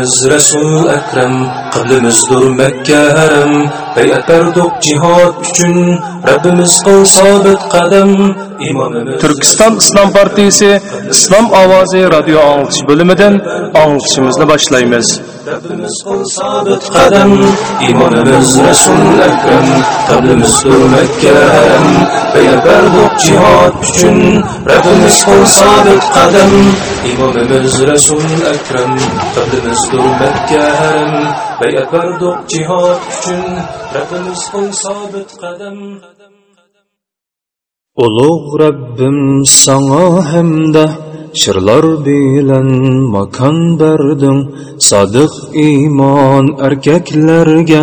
İmamımız Resul Ekrem, kıblimizdir Mekke haram. Beyat berdik cihad üçün, Rabbimiz kıl sabit kadem. İmamımız Türkistan İslam Partisi İslam Ovozi radio anglitish bo'limidan anglitishimizni boshlaymiz. Rabbimiz kıl sabit kadem. İmamımız Resul Ekrem, kıblimizdir Mekke haram. Beyat berdik cihad üçün, Rabbimiz kıl sabit kadem. İmamımız Resul Ekrem, kıblimizdir Mekke haram. Beyat berdik cihad üçün, Rabbimiz qo'l sobit qadam. Ulug' Rabbim sango hamda shirlar bilan makon berding. Sodiq iymon erkaklarga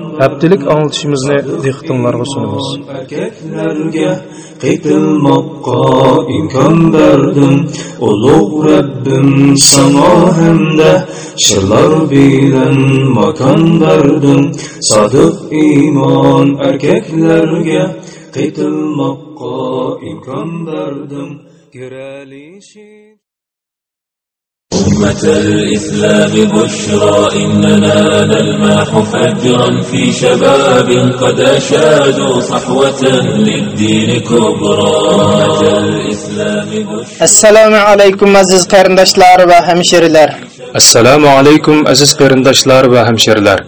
haftalik anglitishimizni dehqonlarga sunamiz. Qaytilmoqqa imkon berdim ulug' Rabbim sano hamda shirlar bilan makon berdim sodiq iymon erkaklarga qaytilmoqqa imkon berdim kiralishi أمة الإسلام بشرى إننا نلمح فجرا في شباب قد أشادوا صحوة للدين كبرى أمة الإسلام بشرى assalomu alaykum aziz qarindoshlar va hamshiralar assalomu alaykum aziz qarindoshlar va hamshiralar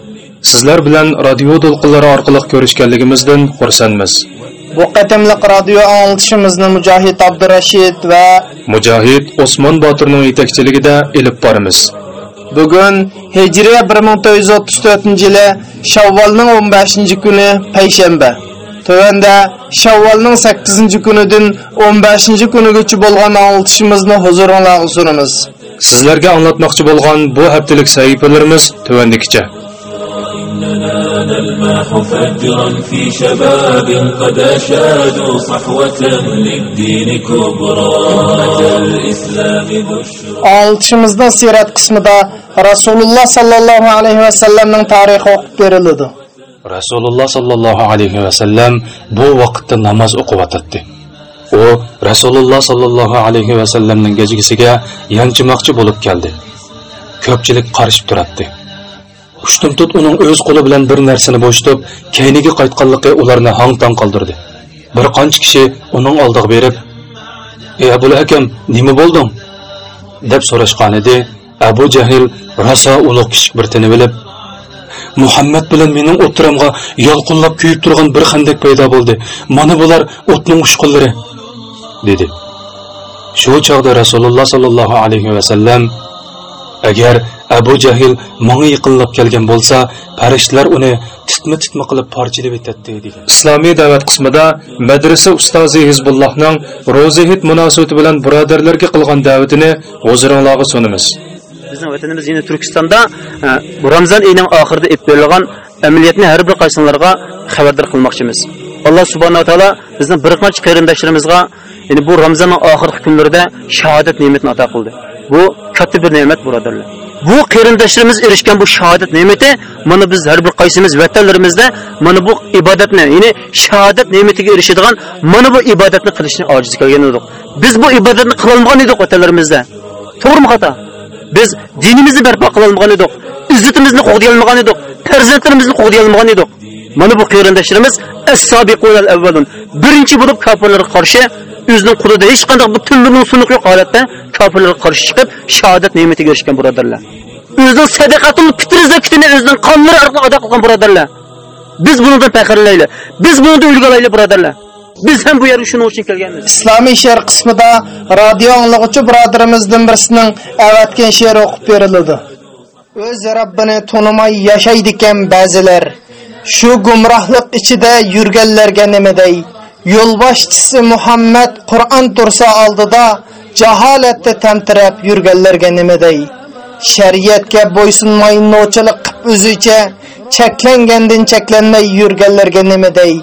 sizlar bilan radio to'lqinlari orqali ko'rishganligimizdan xursandmiz bu qatimliq radio anglitishimizni mujohid abdurashid va mujohid osmon botirning yetakchiligida ilib boramiz. Bugun hijriya 1434 yili shavvolning 15 kuni payshanba. Tövəndə Şavvalның 8 kunidan 15 kunigacha bo'lgan anglitishimizni huzuringizga sunamiz. sizlarga anglatmoqchi bo'lgan bu haftalik sahifalarimiz tuvandikicha إننا نلمح فجرا في شباب قد أشادوا صحوة للدين كبرى أمة الإسلام بشرى Anglitishimizning sirat qismida Rasululloh sallallohu alayhi va sallamning tarixi o'qib beriladi. rasululloh sollallohu alayhi vasallam bu vaqtda namoz o'qiyotdi u rasululloh sollallohu alayhi vasallamning gajgisiga yanchimoqchi bo'lib keldi ko'pchilik qarishib turardi Ushtumtut uning o'z qo'li bilan bir narsani bo'shatib keyniga qaytganligi ularni hang tong qoldirdi. Bir qancha kishi uning oldiga berib ey abul hakam nima bo'lding? deb so'rashgan edi. Abu jahl rosa ulug' kishi bir tini bilib muhammad bilan mening o'tiramga yolqinlab kuyib turgan bir xandak paydo bo'ldi. Mana bular o'tning ushqunlari dedi. Shu chog'da rasululloh sollallohu alayhi vasallam agar abu jahl manga yaqinlab kelgan bo'lsa farishtalar uni titma titma qilib parchalab etadi degan islomiy da'vat qismida madrasa ustozi hizbullohning ro'zahid munosabati bilan birodarlarga qilgan da'vatini huzuringlarga sunamiz bizning vatanimiz yine Türkistan'da e, bu Ramazan ayının ahirde ip verilgan ameliyatni her bir qaysinlarga xabardor qilmoqchimiz. Alloh subhanahu va taolo bizning bir qancha qarindoshlarimizga ya'ni bu Ramazonning oxirgi kunlarida shahodat ne'matini ato qildi. Bu katta bir ne'mat birodarlar. Bu qarindoshlarimiz erishgan bu shahodat ne'mati mana biz har bir qaysimiz vatanlarimizda mana bu ibodatni ya'ni shahodat ne'matiga erishadigan mana bu ibodatni qilishni ojiz kelgan edik. Biz bu ibodatni qilolmagan edik vatanlarimizda. To'g'rimi xato? Biz dinimizni barpo qilolmagan edik izzatimizni qo'g'day olmagan edik farzandlarimizni qo'g'day olmagan edik. Mana bu qarindoshlarimiz as-sabiqun avvalun birinchi bo'lib kofirlarga qarshi o'zining qo'lida hech qanday butunlining sunuq yo'q holatda kofirlarga qarshi chiqib shahodat ne'matiga erishgan birodarlar. O'zining sadaqatul fitr zakatini o'zining qonlari orqali ado qilgan birodarlar. Biz bundan faxrlanaylik biz bundan ulgu olaylik birodarlar. Biz ham bu yerga shuning uchun kelganmiz. Islomiy she'r qismida radio anglag'uchi birodarimizdan birisining avatgan she'r o'qib beriladi. O'z robbini tunimay yashaydi ekan ba'zilar shu gumrohlik ichida yurganlarga nima dey yo'lboshchisi muhammad qur'on tursa oldida jaholatda tamtirab yurganlarga nimaday shariatga bo'ysunmay novchilik qilib o'zicha cheklangandan cheklanmay yurganlarga nimaday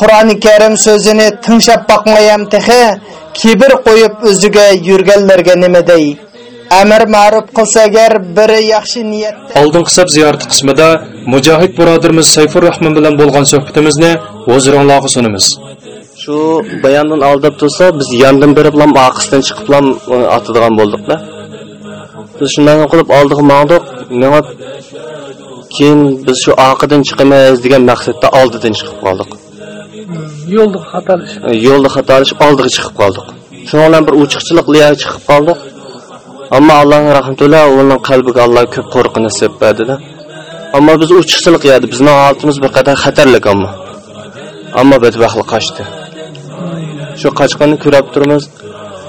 qur'oni karim so'zini tinglab boqmayam tehi kibr qo'yib o'ziga yurganlarga nima amir amr ma'ruf qilsa agar biri yaxshi niyatda oldingi hisob ziyorati qismida mujohid birodarimiz sayfur rahmon bilan bo'lgan suhbatimizni o'zinglarga sunamiz. Shu bayondan aldab tursa biz yandan berib lam orqasidan chiqib lam atadigan bo'ldikda biz shundan qilib oldiga mangdiq keyin biz shu orqadan chiqamiz degan maqsadda oldidan chiqib qoldik yo'lda xatolash yo'lda xatolashib oldiga chiqib qoldik shuning bilan bir uchiqchilik chiqib qoldik ammo allohning rahmatullah uning qalbiga alloh ko'p qo'rqu nasib berdida ammo biz uchiqchilik yadi bizning holatimiz bir qadar xatarlik ammo ammo badbaxtlik qochdi shu qochqanni ko'rib turibmiz?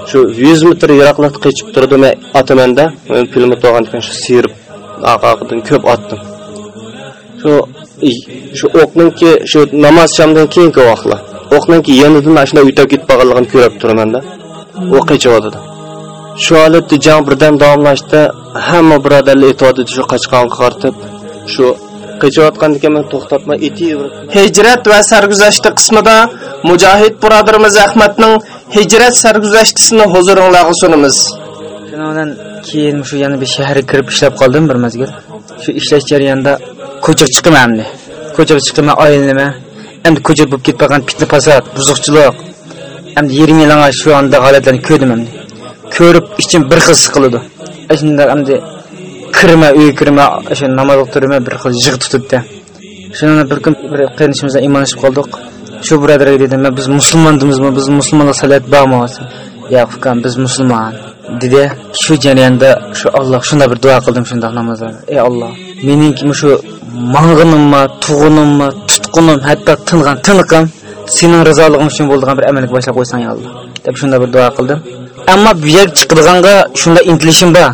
Shu yuz metr yiroqlikda qechib turdi e, men otamanda. Filmi to'g'an ekan shu sirib orqadan ko'p otdim. Shu shu o'qninki shu namoz shamdan keyingi vaqtlar o'qninki yonidan shunday o'tib ketib qolganligini ko'rib turaman-da u qechyotdi shu holatda jang birdan davomlashdi. Hamma birodarlar aytyotdi shu qochqonga qaratib shu qechayotgan ekan men to'xtatmay etaverib hijrat va sarguzashti qismida mujohid birodarimiz ahmadning hijrat sarguzashtisini huzuringlarga sunamiz. Shundan keyin shu yana bir shaharga kirib ishlab qoldim bir mazgil shu ishlash jarayonida ko'chaga chiqdim endi. Ko'chaga chiqdim oilanima endi ko'cha bo'lib ketib qolgan fitna fasod buzuqchilik. Endi yalang'och shu anda holatlarni ko'rdim endi. Ko'rib ichim bir xil siqiladi shunday endi kirma uyga kirma o'sha namoz o'qirma bir xil yig'i tutibdi. Shuni bir kun bir qarinishimizdan iymonlashib qoldik shu birodarga dedim man biz musulmondimizmi? Biz musulmonlar salat bormi? yo'q ukam biz musulmon dedi. Shu jarayonda shu alloh shunday bir duo qildim shundoq namozda. Ey alloh meningki shu mang'inimmi tug'unimmi tutqunim hatto tingan tiniqim sening rizolig'ing uchun bo'ldigan bir amalga boshlab qo'ysang ya alloh deb shunday bir duo qildim. Ammo bu yerga chiqadiganga shunday intilishim bor.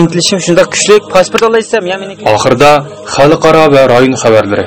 Intilishim shunday kuchli. Pasport olaysam ya meniki? Oxirida xalqaro va rayon xabarlari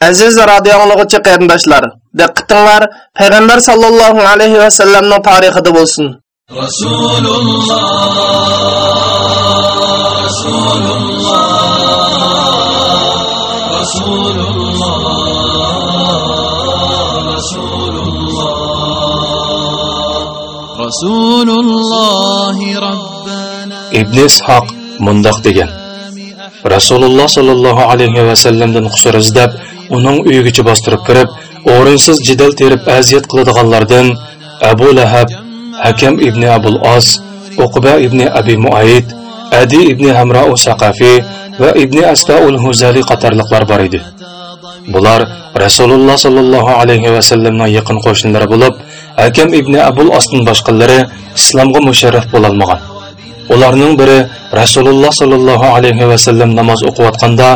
Aziz radio anglagıcı qarindoshlar, diqqatinglar Payg'ambar sallallohu alayhi va sallamning tarixida bo'lsin. Rasulullah Rasulullah Rasulullah Rasulullah Rasulullah Rabbana İblis haq mundaq degan rasululloh sallallahu alayhi vasallamdan huzur izlab uning uyigacha bostirib kirib o'rinsiz jidal terib aziyat qiladiganlardan abu lahab hakam ibn abul os uqba ibn abi muayid adi ibn hamrau saqafiy va ibn asfaul huzali qatorliqlar bor edi bular rasululloh sollallohu alayhi vasallamning yaqin qo'shnilari bo'lib hakam ibn abul osdan boshqalari islomga musharraf bo'lolmagan ularning biri rasululloh sollallohu alayhi vasallam namoz o'qiyotganda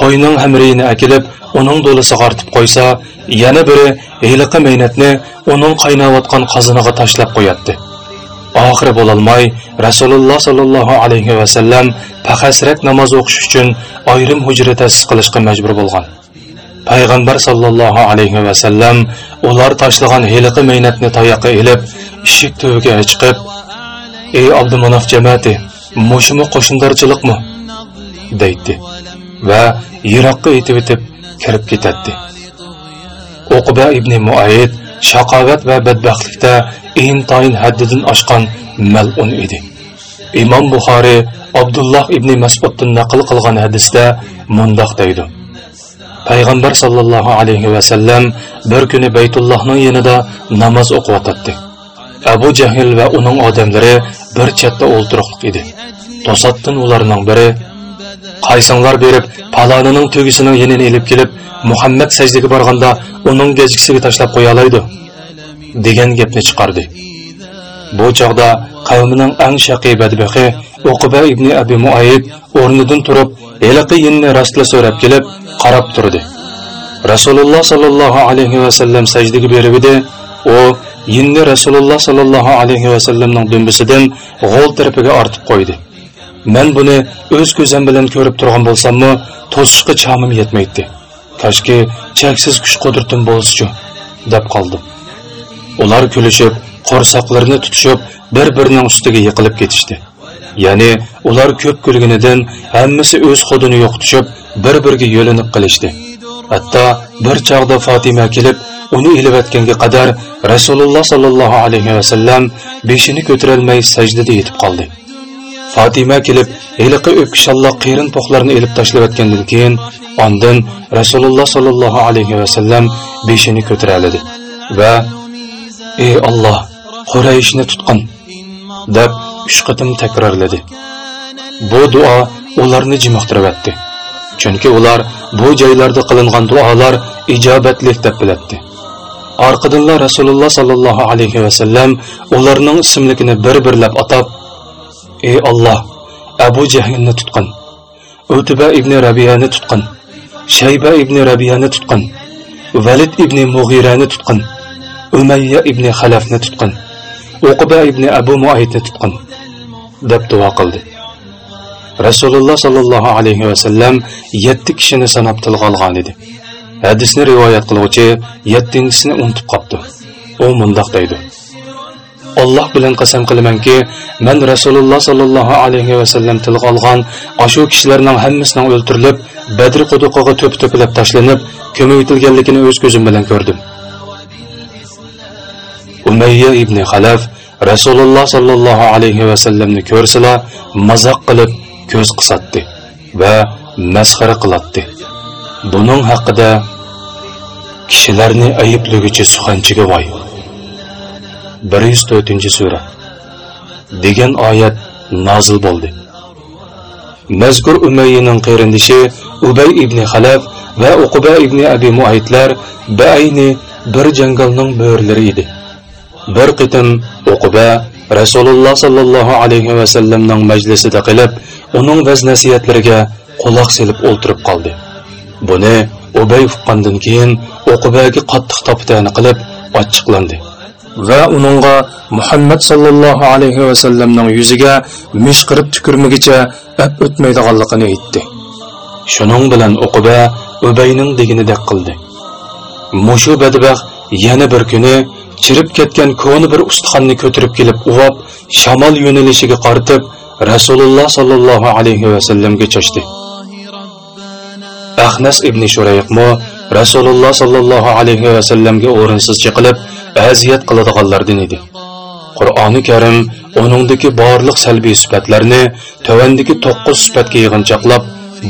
qo'yning hamrini akilib uning do'lisiga artib qo'ysa yana biri heliqi mehnatni uning qaynayotgan qozoniga tashlab qo'yatdi. Oxiri bo'lolmay rasululloh sollallohu alayhi vasallam pahasrak namoz o'qish uchun ayrim hujra ta'sis qilishga majbur bo'lgan. Payg'ambar sollallohu alayhi vasallam ular tashlagan heliqi mehnatni tayoqqa ilib eshik tubiga chiqib ey abdumanaf jamiyati mushimi qo'shindorchilikmi deydi va yiroqqa yetib o'tib kirib ketadi. Uquba ibn muayid shaqovat va badbaxtlikda intoyin haddidan oshgan mal'un edi. Imom buxoriy abdulloh ibn masuddan naql qilgan hadisda mundoq deydi. Payg'ambar sollallohu alayhi vasallam bir kuni baytullohning yonida namoz o'qiyotdi abu jahl va uning odamlari bir chetda o'ltiroqliq edi. To'satdan ularning biri qaysinglar berib palonining tugisini yenini ilib kelib muhammad sajdaga borganda uning gajgisiga tashlab qo'ya degan gapni chiqardi. Bu chog'da qavmining ang shaqiy badbahi uquba ibn abi muayib o'rnidan turib heliqi yinni rostla so'rab kelib qarab turdi. Rasululloh sollallohu alayhi vasallam sajdaga berib edi. U yinni rasululloh sollallohu alayhi vasallamning dumbisidan g'o'l tarafiga ortib qo'ydi. Man buni o'z ko'zim bilan ko'rib turgan bo'lsammi to'sishga chamim yetmaydi. Kashki cheksiz kuch qudratim bo'lsichu deb qoldim. Ular kulishib qo'rsoqlarini tutishib bir birining ustiga yiqilib ketishdi. Ya'ni ular ko'p kulganidan hammasi o'z xudini yo'qotishib bir biriga yo'linib qilishdi. Hatto bir chog'da fotima kelib uni ilib qadar rasululloh sollallohu alayhi vasallam beshini ko'tarolmay sajdada yetib qoldi. Fotima kelib heliqi o'pkishalloq qirin po'qlarni ilib tashlab o'tgandan keyin ondan rasululloh sollallohu alayhi vasallam beshini ko'taraladi va ey olloh qurayishni tutqin deb uch qatim takrorladi. Bu duo ularni jimoqtirib chunki ular bu joylarda qilingan duolar ijobatlik deb biladi. Orqadanlar rasululloh sollallohu alayhi vasallam ularning ismligini bir birlab atab ey olloh abu jahlni tutqin o'tiba ibn rabiyani tutqin shayba ibn rabiyani tutqin valid ibn mug'irani tutqin umayya ibn xalafni tutqin uquba ibn abu muaytni tutqin deb duo qildi. Rasululloh sollallohu alayhi vasallam yetti kishini sanab tilga olgan edi. Hadisni rivoyat qiluvchi yettinchisini unutib qolibdi u mundoq deydi. Olloh bilan qasam qilamanki man rasululloh sollallohu alayhi vasallam tilga olgan ashu kishilarning hammasining o'ltirilib badr quduqiga to'p to'pilab tashlanib ko'maytilganligini o'z ko'zim bilan ko'rdim. Umayya ibn xalaf rasululloh sollallohu alayhi vasallamni ko'rsila mazoq qilib ko'z qisatdi va masxara qilatdi. Buning haqida kishilarni ayblugichi suxanchiga voy. 104 sura. Degan oyat nozil bo'ldi. Mazkur umayyaning qarindishi ubay ibn xalaf va uquba ibn abi muaytlar baayni bir jangalning bo'rlari edi. Bir qitim uquba rasululloh sollallohu alayhi vasallamning majlisida qilib uning vaz nasihatlariga quloq silib o'ltirib qoldi. Buni ubay uqqandan keyin uqubaga qattiq topitani qilib ochiqlandi va uningga muhammad sollallohu alayhi vasallamning yuziga mishqirib tukurmigicha ap o'tmaydiganligini aytdi. Shuning bilan uquba ubayning deginidek qildi. Mushu badbaxt yana bir kuni chirib ketgan ko'ni bir ustixonni ko'tarib kelib uvab shamol yo'nalishiga qaratib rasululloh sollallohu alayhi vasallamga cho'chdi. Ahnas ibn shurayqmo rasululloh sollallohu alayhi vasallamga o'rinsiz chiqilib aziyat qiladiganlardan edi. Qur'oni karim uningdagi borliq salbiy sifatlarni tovandagi to'qqiz sifatga yig'inchoqlab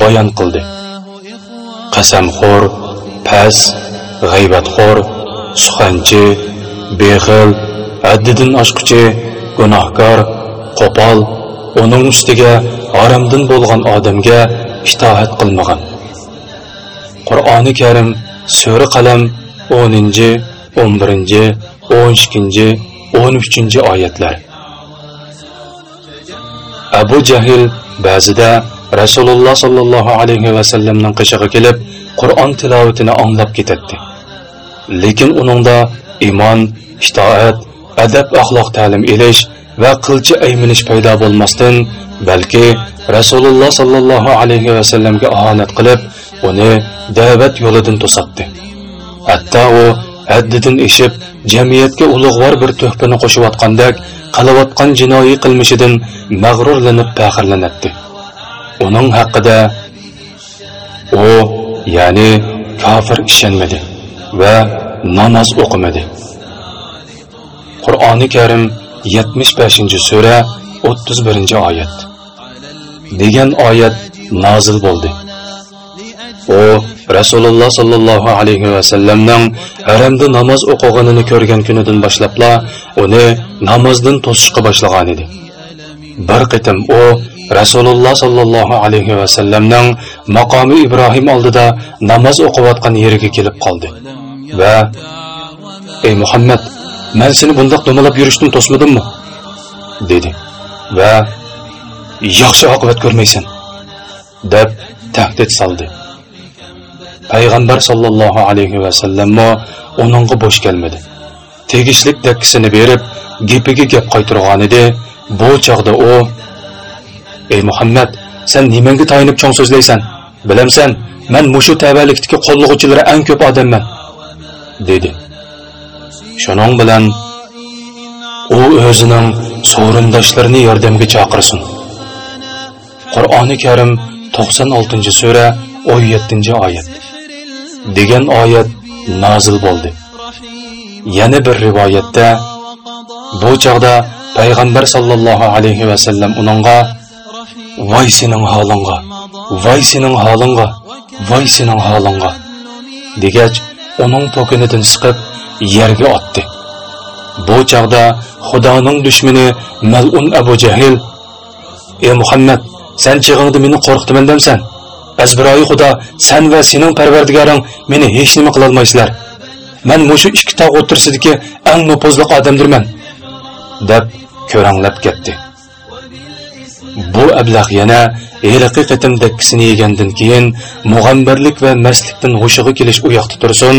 bayon qildi. Qasamxo'r pas g'aybatxo'r suxanchi bexil haddidan oshquchi gunohkor qo'pol uning ustiga haromdan bo'lgan odamga itoat qilmagan. Qur'oni karim sura qalam 10 11 12 13 oyatlar. Abu jahl ba'zida rasululloh sollallohu alayhi vasallamning qishig'i kelib qur'on tilovatini anglab ketadi lekin uningda iymon itoat adab axloq ta'lim elish va qilchi ayminish paydo bo'lmasdan balki rasululloh sollallohu alayhi vasallamga ohonat qilib uni da'vat yo'lidan to'satdi. Hatto u haddidan eshib jamiyatga ulug'vor bir tuhpini qo'shayotgandek qilayotgan jinoiy qilmishidan mag'rurlanib faxrlanadi uning haqida u ya'ni kofir ishonmadi va namoz o'qimadi. Qur'oni karim 75 sura 31 oyat. Degan oyat nozil bo'ldi. U rasululloh sollallohu alayhi vasallamning haramda namoz o'qiganini ko'rgan kunidan boshlabla uni namozdan to'sishga boshlagan edi. Bir qitim u rasululloh sollallohu alayhi vasallamning maqomi ibrohim oldida namoz o'qiyotgan yeriga kelib qoldi. Va ey muhammad man seni bundoq do'malab yurishdan to'smadimmi? Dedi. Va yaxshi oqibat ko'rmaysan deb tahdid soldi. Payg'ambar sollallohu alayhi vasallammo uningga bo'sh kelmadi. Tegishlik dakkisini berib gapiga gap qaytirgan edi. Bu chog'da u ey muhammad sen nimanga tayinib cho'ng so'zlaysan? Bilamsan man mushu tavallikdagi qo'llig'uvchilari eng ko'p odamman dedi. Shuning bilan u o'zining sovrindoshlarini yordamga chaqirsin. Qur'oni karim 96 sura 17 oyat. Degan oyat nozil bo'ldi. Yana bir rivoyatda bu chog'da payg'ambar sollallohu alayhi vasallam uningga voy sening holingga voy sening holingga voy sening holingga degach uning to'kinidan chiqib yerga otdi. Bu chog'da xudoning dushmani malun abu jahl ey muhammad sen chig'ingda meni qo'rqitaman demsan. Azbiroyi xudo sen va sening parvardigoring meni hech nima qilolmaysizlar man mushu ikki tog' o'tirsidagi eng nupuzliq odamdirman deb ko'ranglab ketdi. Bu ablaq yana er heliqi qitim yegandan keyin mug'ambirlik va mastlikdan hushiga kelish u yoqda tursin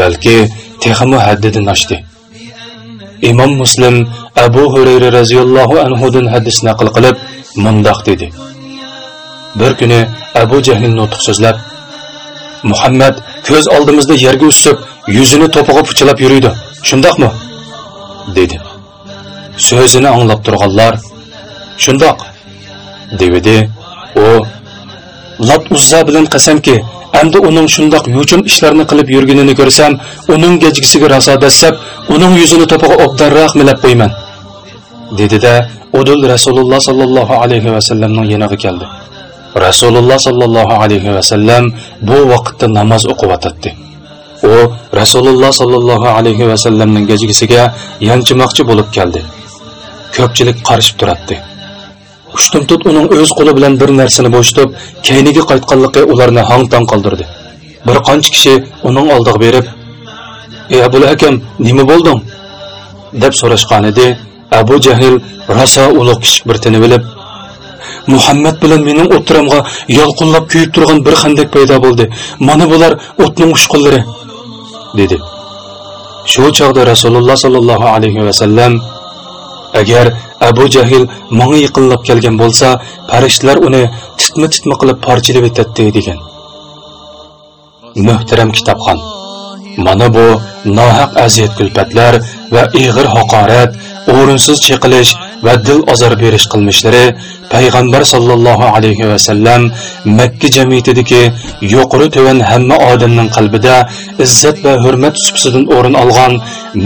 balki texmu haddidan oshdi. Imom muslim abu hurayra roziyallohu anhudan hadis naql qilib mundoq dedi. Bir kuni abu jahlin nutq so'zlab muhammad ko'z oldimizda yerga usib yuzini to'pig'i puchalab yuriydi. Shundoqmi? dedi. So'zini anglab turganlar shundoq devidi. U lat uzza bilan qasamki endi uning shundoq yuchum ishlarni qilib yurganini ko'rsam uning gejgisiga raso dassab uning yuzini to'pig'i obdanroq milab qo'yman dedida udul rasululloh sollallohu alayhi vasallamning yoniga keldi. Rasululloh sollallohu alayhi vasallam bu vaqtda namoz o'qiyotdi u rasululloh sollallohu alayhi vasallamning gejgisiga yanchimoqchi bo'lib keldi. Ko'pchilik qarishib turardi ushtumtut uning o'z qo'li bilan bir narsani bo'shitib keyniga qaytganligi ularni hang-tang qoldirdi. Bir qancha kishi uning oldiga berib ey Abu Hakam, nima bo'lding? deb so'rashgan edi. Abu jahl rosa ulug' kichik bir tinib bilib muhammad bilan mening o'tiramga yolqinlab kuyib turgan bir xandak paydo bo'ldi. Mana bular o'tning ushqullari, dedi. Shu chog'da rasululloh sollallohu alayhi vasallam agar abu jahl manga yiqinlab kelgan bo'lsa farishtalar uni titmi titmi qilib parchalab etadi degan. Muhtaram kitobxon. Mana bu nohaq aziyat kulfatlar va ig'ir haqorat o'rinsiz cheqilish va dil ozor berish qilmishlari payg'ambar sollallohu alayhi vasallam makka jamiyatidagi yuqori tuvan hamma odamning qalbida izzat va hurmat supsidan o'rin olgan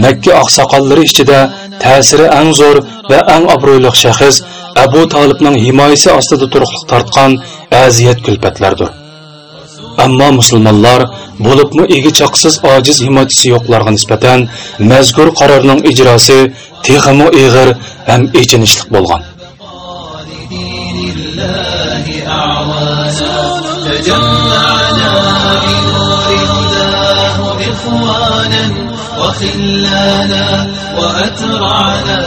makka oqsoqollari ichida ta'siri eng zo'r va eng obro'li shaxs abu tolibning himoyasi ostida turuqliq tortgan aziyat kulfatlardir ammo musulmonlar bo'libmi egi chaqsiz ojiz himoyachisi yo'qlarga nisbatan mazkur qarorning ijrosi texmu ig'ir ham echinishliq bo'lgan وخلانا وأترعنا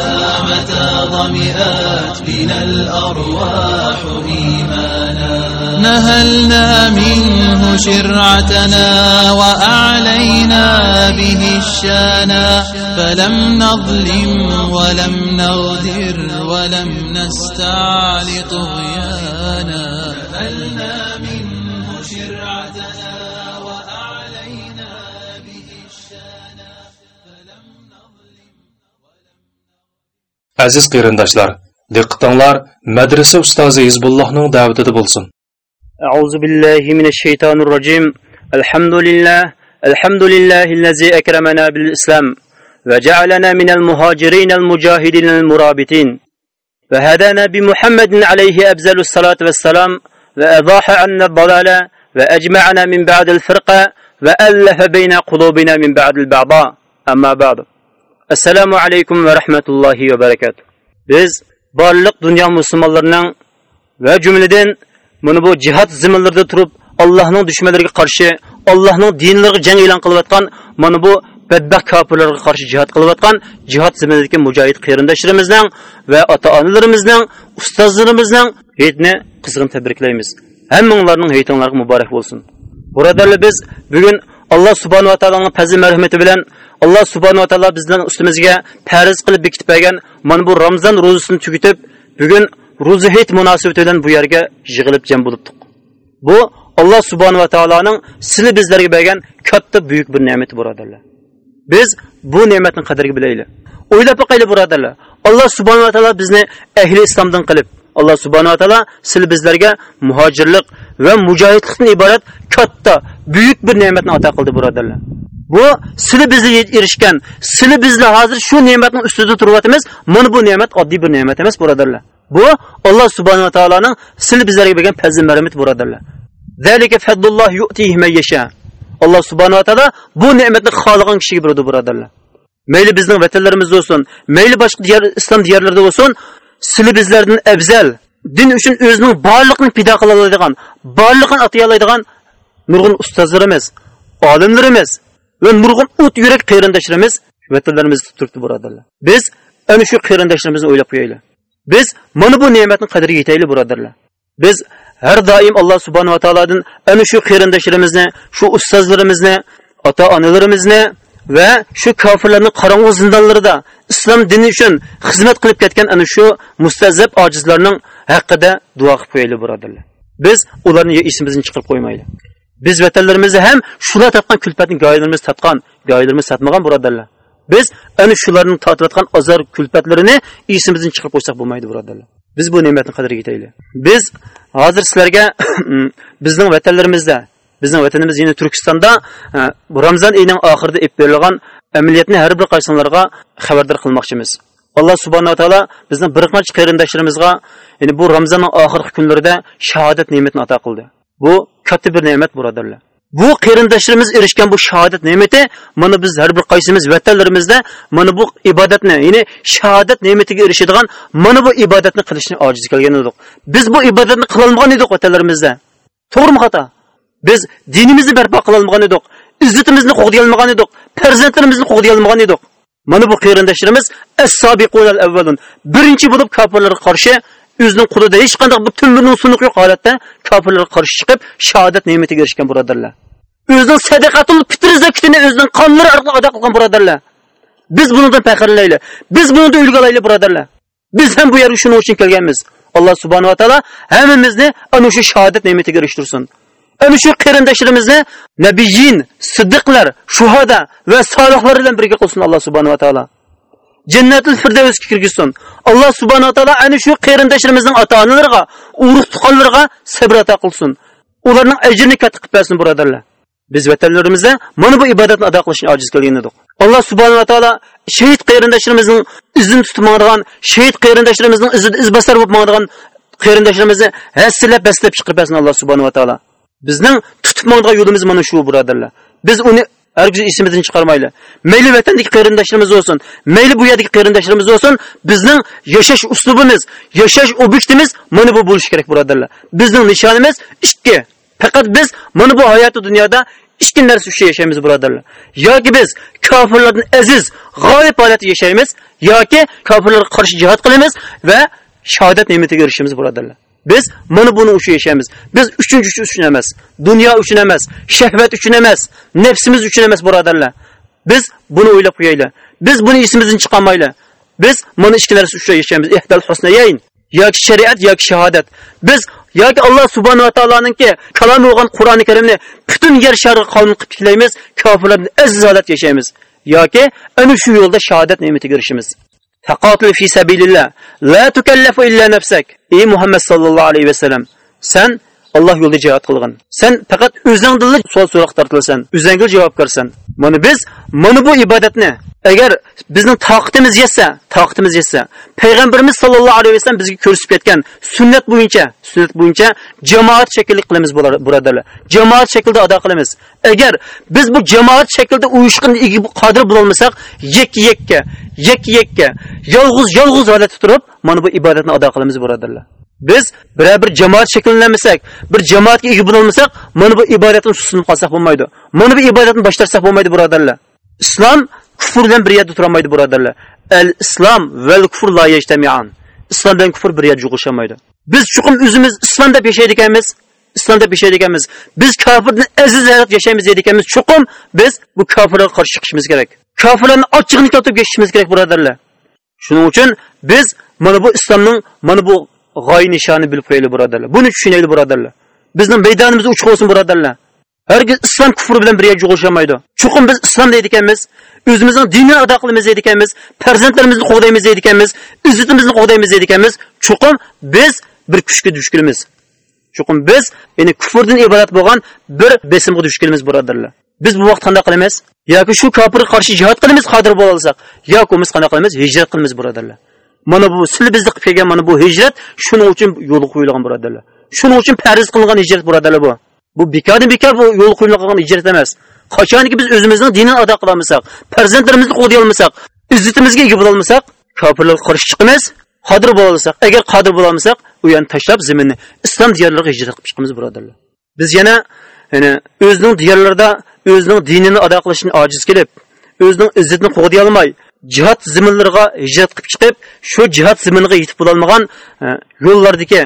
متى ضمئات بنا الأرواح إيمانا. نهلنا منه شرعتنا وأعلينا به الشانا. فلم نظلم ولم نغدر ولم نستعل طغيانا. نهلنا Aziz qarindoshlar, diqqatinglar madrasa ustozi Hizbullohning da'vatida bo'lsin. أعوذ بالله من الشيطان الرجيم الحمد لله الحمد لله الذي أكرمنا بالإسلام وجعلنا من المهاجرين المجاهدين المرابطين وهدانا بمحمد عليه أفضل الصلاة والسلام وأضاح عنا الضلال وأجمعنا من بعد الفرقة وألف بين قلوبنا من بعد البعضاء أما assalomu alaykum va rahmatullohi va barakatuh biz barliq dunyo musulmonlarining va jumladan buni bu jihad ziminlarida turib allohning dushmanlariga qarshi allohning dinlariga jang e'lon qilayotgan mana bu bedbaxt kofirlarga qarshi jihad qilayotgan jihad ziminidagi mujohid qarindoshlarimizning va ota onalarimizning ustozlarimizning hayitni qizg'in tabriklaymiz hammanglarning hayitinglarga muborak bo'lsin birodarlar biz bugun Alloh subhanahu va taoloning fazl marhamati bilan Alloh subhanahu va taolo bizning ustimizga farz qilib bekitib bergan mana bu Ramazon ro'zasini tugitib bugun ro'za hayit munosabati bilan bu yerga yig'ilib jam bo'libdik. Bu Alloh subhanahu va taoloning sizlar bizlarga bergan katta buyuk bir ne'mati birodarlar. Biz bu ne'matning qadriga bilaylik. O'ylab boqaylik birodarlar. Alloh subhanahu va taolo bizni ahli islomdan qilib, Alloh subhanahu va taolo sil bizlarga muhojirlik va mujohidlikdan iborat katta, buyuk bir ne'matni ato qildi birodarlar. Bu sizlar bizga erishgan, sizlar bizlar hozir shu ne'matning ustida turyapmiz. Mana bu ne'mat oddiy bir ne'mat emas birodarlar. Bu Alloh subhanahu va taoloning sizlar bizlarga bergan fazl marhamat birodarlar. Zalika fadlulloh yu'tihi man yasha. Alloh subhanahu va taolo bu ne'matni xoligan kishiga beradi birodarlar. Mayli bizning vatanlarimiz bo'lsin, mayli boshqa diyar, islom diyarlarida bo'lsin, sizlar bizlardan afzal, din uchun o'zining borliqni fido qila oladigan, borliqni atay oladigan nurg'un ustozlarimiz, olimlarimiz va nurg'un o't yurak qarindoshlarimiz vatanlarimizda turibdi birodarlar. Biz ana shu qarindoshlarimizni o'ylab qo'yaylik. Biz mana bu ne'matni qadriga yetaylik birodarlar. Biz har doim Alloh subhanahu va taolodan ana shu qarindoshlarimizni, shu ustozlarimizni, ota-onalarimizni va shu kofirlarni qorong'u zindonlarida islom dini uchun xizmat qilib ketgan ana shu mustazab ojizlarning haqida duo qilib qo'yaylik birodarlar. Biz ularni esimizdan chiqarib qo'ymaylik. Biz vatanlarimizni ham shular topgan kulfatni goyalarimiz tatgan goyalarimiz satmagan birodarlar. Biz ana shularning tortayotgan azor kulfatlarini esimizdan chiqarib qo'ysak bo'lmaydi birodarlar. Biz bu ne'matni qadriga yetaylik. Biz hozir sizlarga bizning vatanlarimizda, bizning vatanimiz yana Turkistonda e, bu Ramazon oyining oxirida ep berilgan amaliyotni har bir qaysonlarga xabardor qilmoqchimiz. Alloh subhanahu va taolo bizning bir qancha qarindoshlarimizga, ya'ni bu Ramazonning oxirgi kunlarida shahodat ne'matini ato qildi. Bu katta bir ne'mat birodarlar. Bu qarindoshlarimiz erishgan bu shahodat ne'mati mana biz har bir qaysimiz vatanlarimizda mana bu ibodatni, ya'ni shahodat ne'matiga erishadigan mana bu ibodatni qilishni ojiz kelgan edik. Biz bu ibodatni qila olmagan edik vatanlarimizda. To'g'rimi xato? Biz dinimizni barpo qilolmagan edik. Izzatimizni qo'g'day olmagan edik. Farzandlarimizni qo'g'day olmagan edik. Mana bu qarindoshlarimiz as-sabiqunal avvalun birinchi bo'lib kofirlarga qarshi o'zining qulida hech qanday bir tumurning sunuq yo'q holatda kofirlarga qarshi chiqib shahodat ne'matiga erishgan birodarlar. O'zining sadaqatul fitr zakatini o'zining qonlari orqali ado qilgan birodarlar. Biz bundan faxrlanaylik. Biz bundan ulgu olaylik birodarlar. Biz ham bu yerga shuning uchun kelganmiz. Alloh subhanahu va taolo hammamizni ana shu shahodat ne'matiga erishtirsin. Ana shu qarindoshlarimizni nabiyyin, siddiqlar, shuhada va solihlar bilan birga qilsin Alloh subhanahu va taolo. Jannatul Firdavsga kirgizsin. Alloh subhanahu va taolo ana shu qarindoshlarimizning ota-onalariga, urug' tuqqanlarga sabr ato qilsin. Ularning ajrini katta qilib bersin birodarlar. Biz vatanlarimizda mana bu ibodatni ado qilishni ojiz qilgan edik. Alloh subhanahu va taolo shahid qarindoshlarimizning izini tutib mangdigan, shahid qarindoshlarimizning izida izbasar bo'lib mangdigan qarindoshlarimizni hassilab baslab chiqarib bersin Alloh subhanahu va taolo. Bizning tutib mangdigan yo'limiz mana shu birodarlar. Biz uni hargiz isimizini chiqarmaylik. Mayli vatandagi qarindoshlarimiz bo'lsin, mayli bu yerdagi qarindoshlarimiz bo'lsin, bizning yashash uslubimiz, yashash obyektimiz mana bu bo'lishi kerak birodarlar. Bizning nishonimiz ikki. Faqat biz mana bu hayotda dunyoda ikki narsa uchun yashaymiz birodarlar. Yoki biz kofirlardan aziz, g'oyib holatda yashaymiz, yoki kofirlarga qarshi jihad qilamiz va shahodat ne'matiga erishamiz birodarlar biz mana buni uchun yashaymiz biz uchinchi uchun emas dunyo uchun emas shahvat uchun emas nafsimiz uchun emas birodarlar biz buni o'ylab qo'yaylik biz buni esimizdan chiqarmaylik biz mana ikki narsa uchun yashaymiz ehdal husnayayn yoki shariat yoki shahodat biz yoki alloh subhanahu va taoloninki kalomi bo'lgan qur'oni karimni butun yer shariga qonun qilib tiklaymiz kofirlarni aziz holat yashaymiz yoki ana shu yo'lda shahodat ne'matiga erishamiz Faqatil fi sabilillah. La tukallafu illa nafsak. Ey muhammad sallallohu alayhi vasallam sen alloh yo'lida jihad qilgin. Sen faqat o'zingdan savol so'roq tortilsan o'zingga javobgarsan mana biz mana bu ibodatni agar bizning toqatimiz yetsa toqatimiz yetsa payg'ambarimiz sollallohu alayhi vasallam bizga ko'rsatib ketgan sunnat bo'yicha sunnat bo'yicha jamoat shaklida qilamiz birodarlar. Jamoat shaklida ado qilamiz. Agar biz bu jamoat shaklida uyushqin qodir bo'lolmasak yakka yakka yakka yakka yolg'iz yolg'iz holatda turib mana bu ibodatni ado qilamiz birodarlar. Biz biror bir jamoat shakllanmasak bir jamoatga ega bo'lolmasak mana bu ibodatni susunib qolsak bo'lmaydi. Mana bu ibodatni boshlarsak bo'lmaydi birodarlar. Islom kufr bilan bir yerda turolmaydi birodarlar. Al islom val kufr la yajtamian islom bilan kufr bir yerda jo'g'ishamaydi biz chuqur o'zimiz islom deb yashaydi ekanmiz islom deb yashaydi ekanmiz biz kofirni aziz hayot yashaymiz deydi ekanmiz chuqur biz bu kofirlarga qarshi chiqishimiz kerak. Kofirlarni ochig'ini totib yashashimiz kerak birodarlar. Shuning uchun biz mana bu islomning mana bu g'oya nishoni bilib qo'yaylik birodarlar. Buni tushunaylik birodarlar. Bizning maydonimiz uch bo'lsin birodarlar. Hargiz islom kufri bilan birga yerga jo'g'ishamaydi chuqur biz islom deydi ekanmiz o'zimizning dinni ado qilamiz deydi ekanmiz farzandlarimizni qo'g'daymiz deydi ekanmiz izzatimizni qo'g'daymiz deydi ekanmiz chuqur biz bir kuchga duch kelamiz chuqur biz ya'ni kufrdan iborat bo'lgan bir besimga duch kelamiz birodarlar biz bu vaqt qanday qilamiz yoki shu kofirga qarshi jihod qilamiz qodir bo'la olsak yoki biz qanday qilamiz? Hijrat qilamiz birodarlar mana bu sil bizni qilib kelgan mana bu hijrat shuning uchun yo'l qo'yilgan birodarlar shuning uchun farz qilingan hijrat birodarlar bu. Bu bekordan bekor bu yo'l qo'yilgan hijrat emas. Qachonki biz o'zimizning dinini ado qilolmasak farzandlarimizni qo'g'day olmasak izzatimizga ega bo'lolmasak kofirlarga qarshi chiqamiz qodir bo'la olsak agar qodir bo'la olmasak u yerni tashlab zaminni islom diyorlariga hijrat qilib chiqamiz birodarlar. Biz yana yana o'zining diyorlarida o'zining dinini ado qilishni ojiz kelib o'zining izzatini qo'g'day olmay jihad ziminlariga hijrat qilib chiqib shu jihad ziminiga yetib bo'lolmagan e, yo'llardagi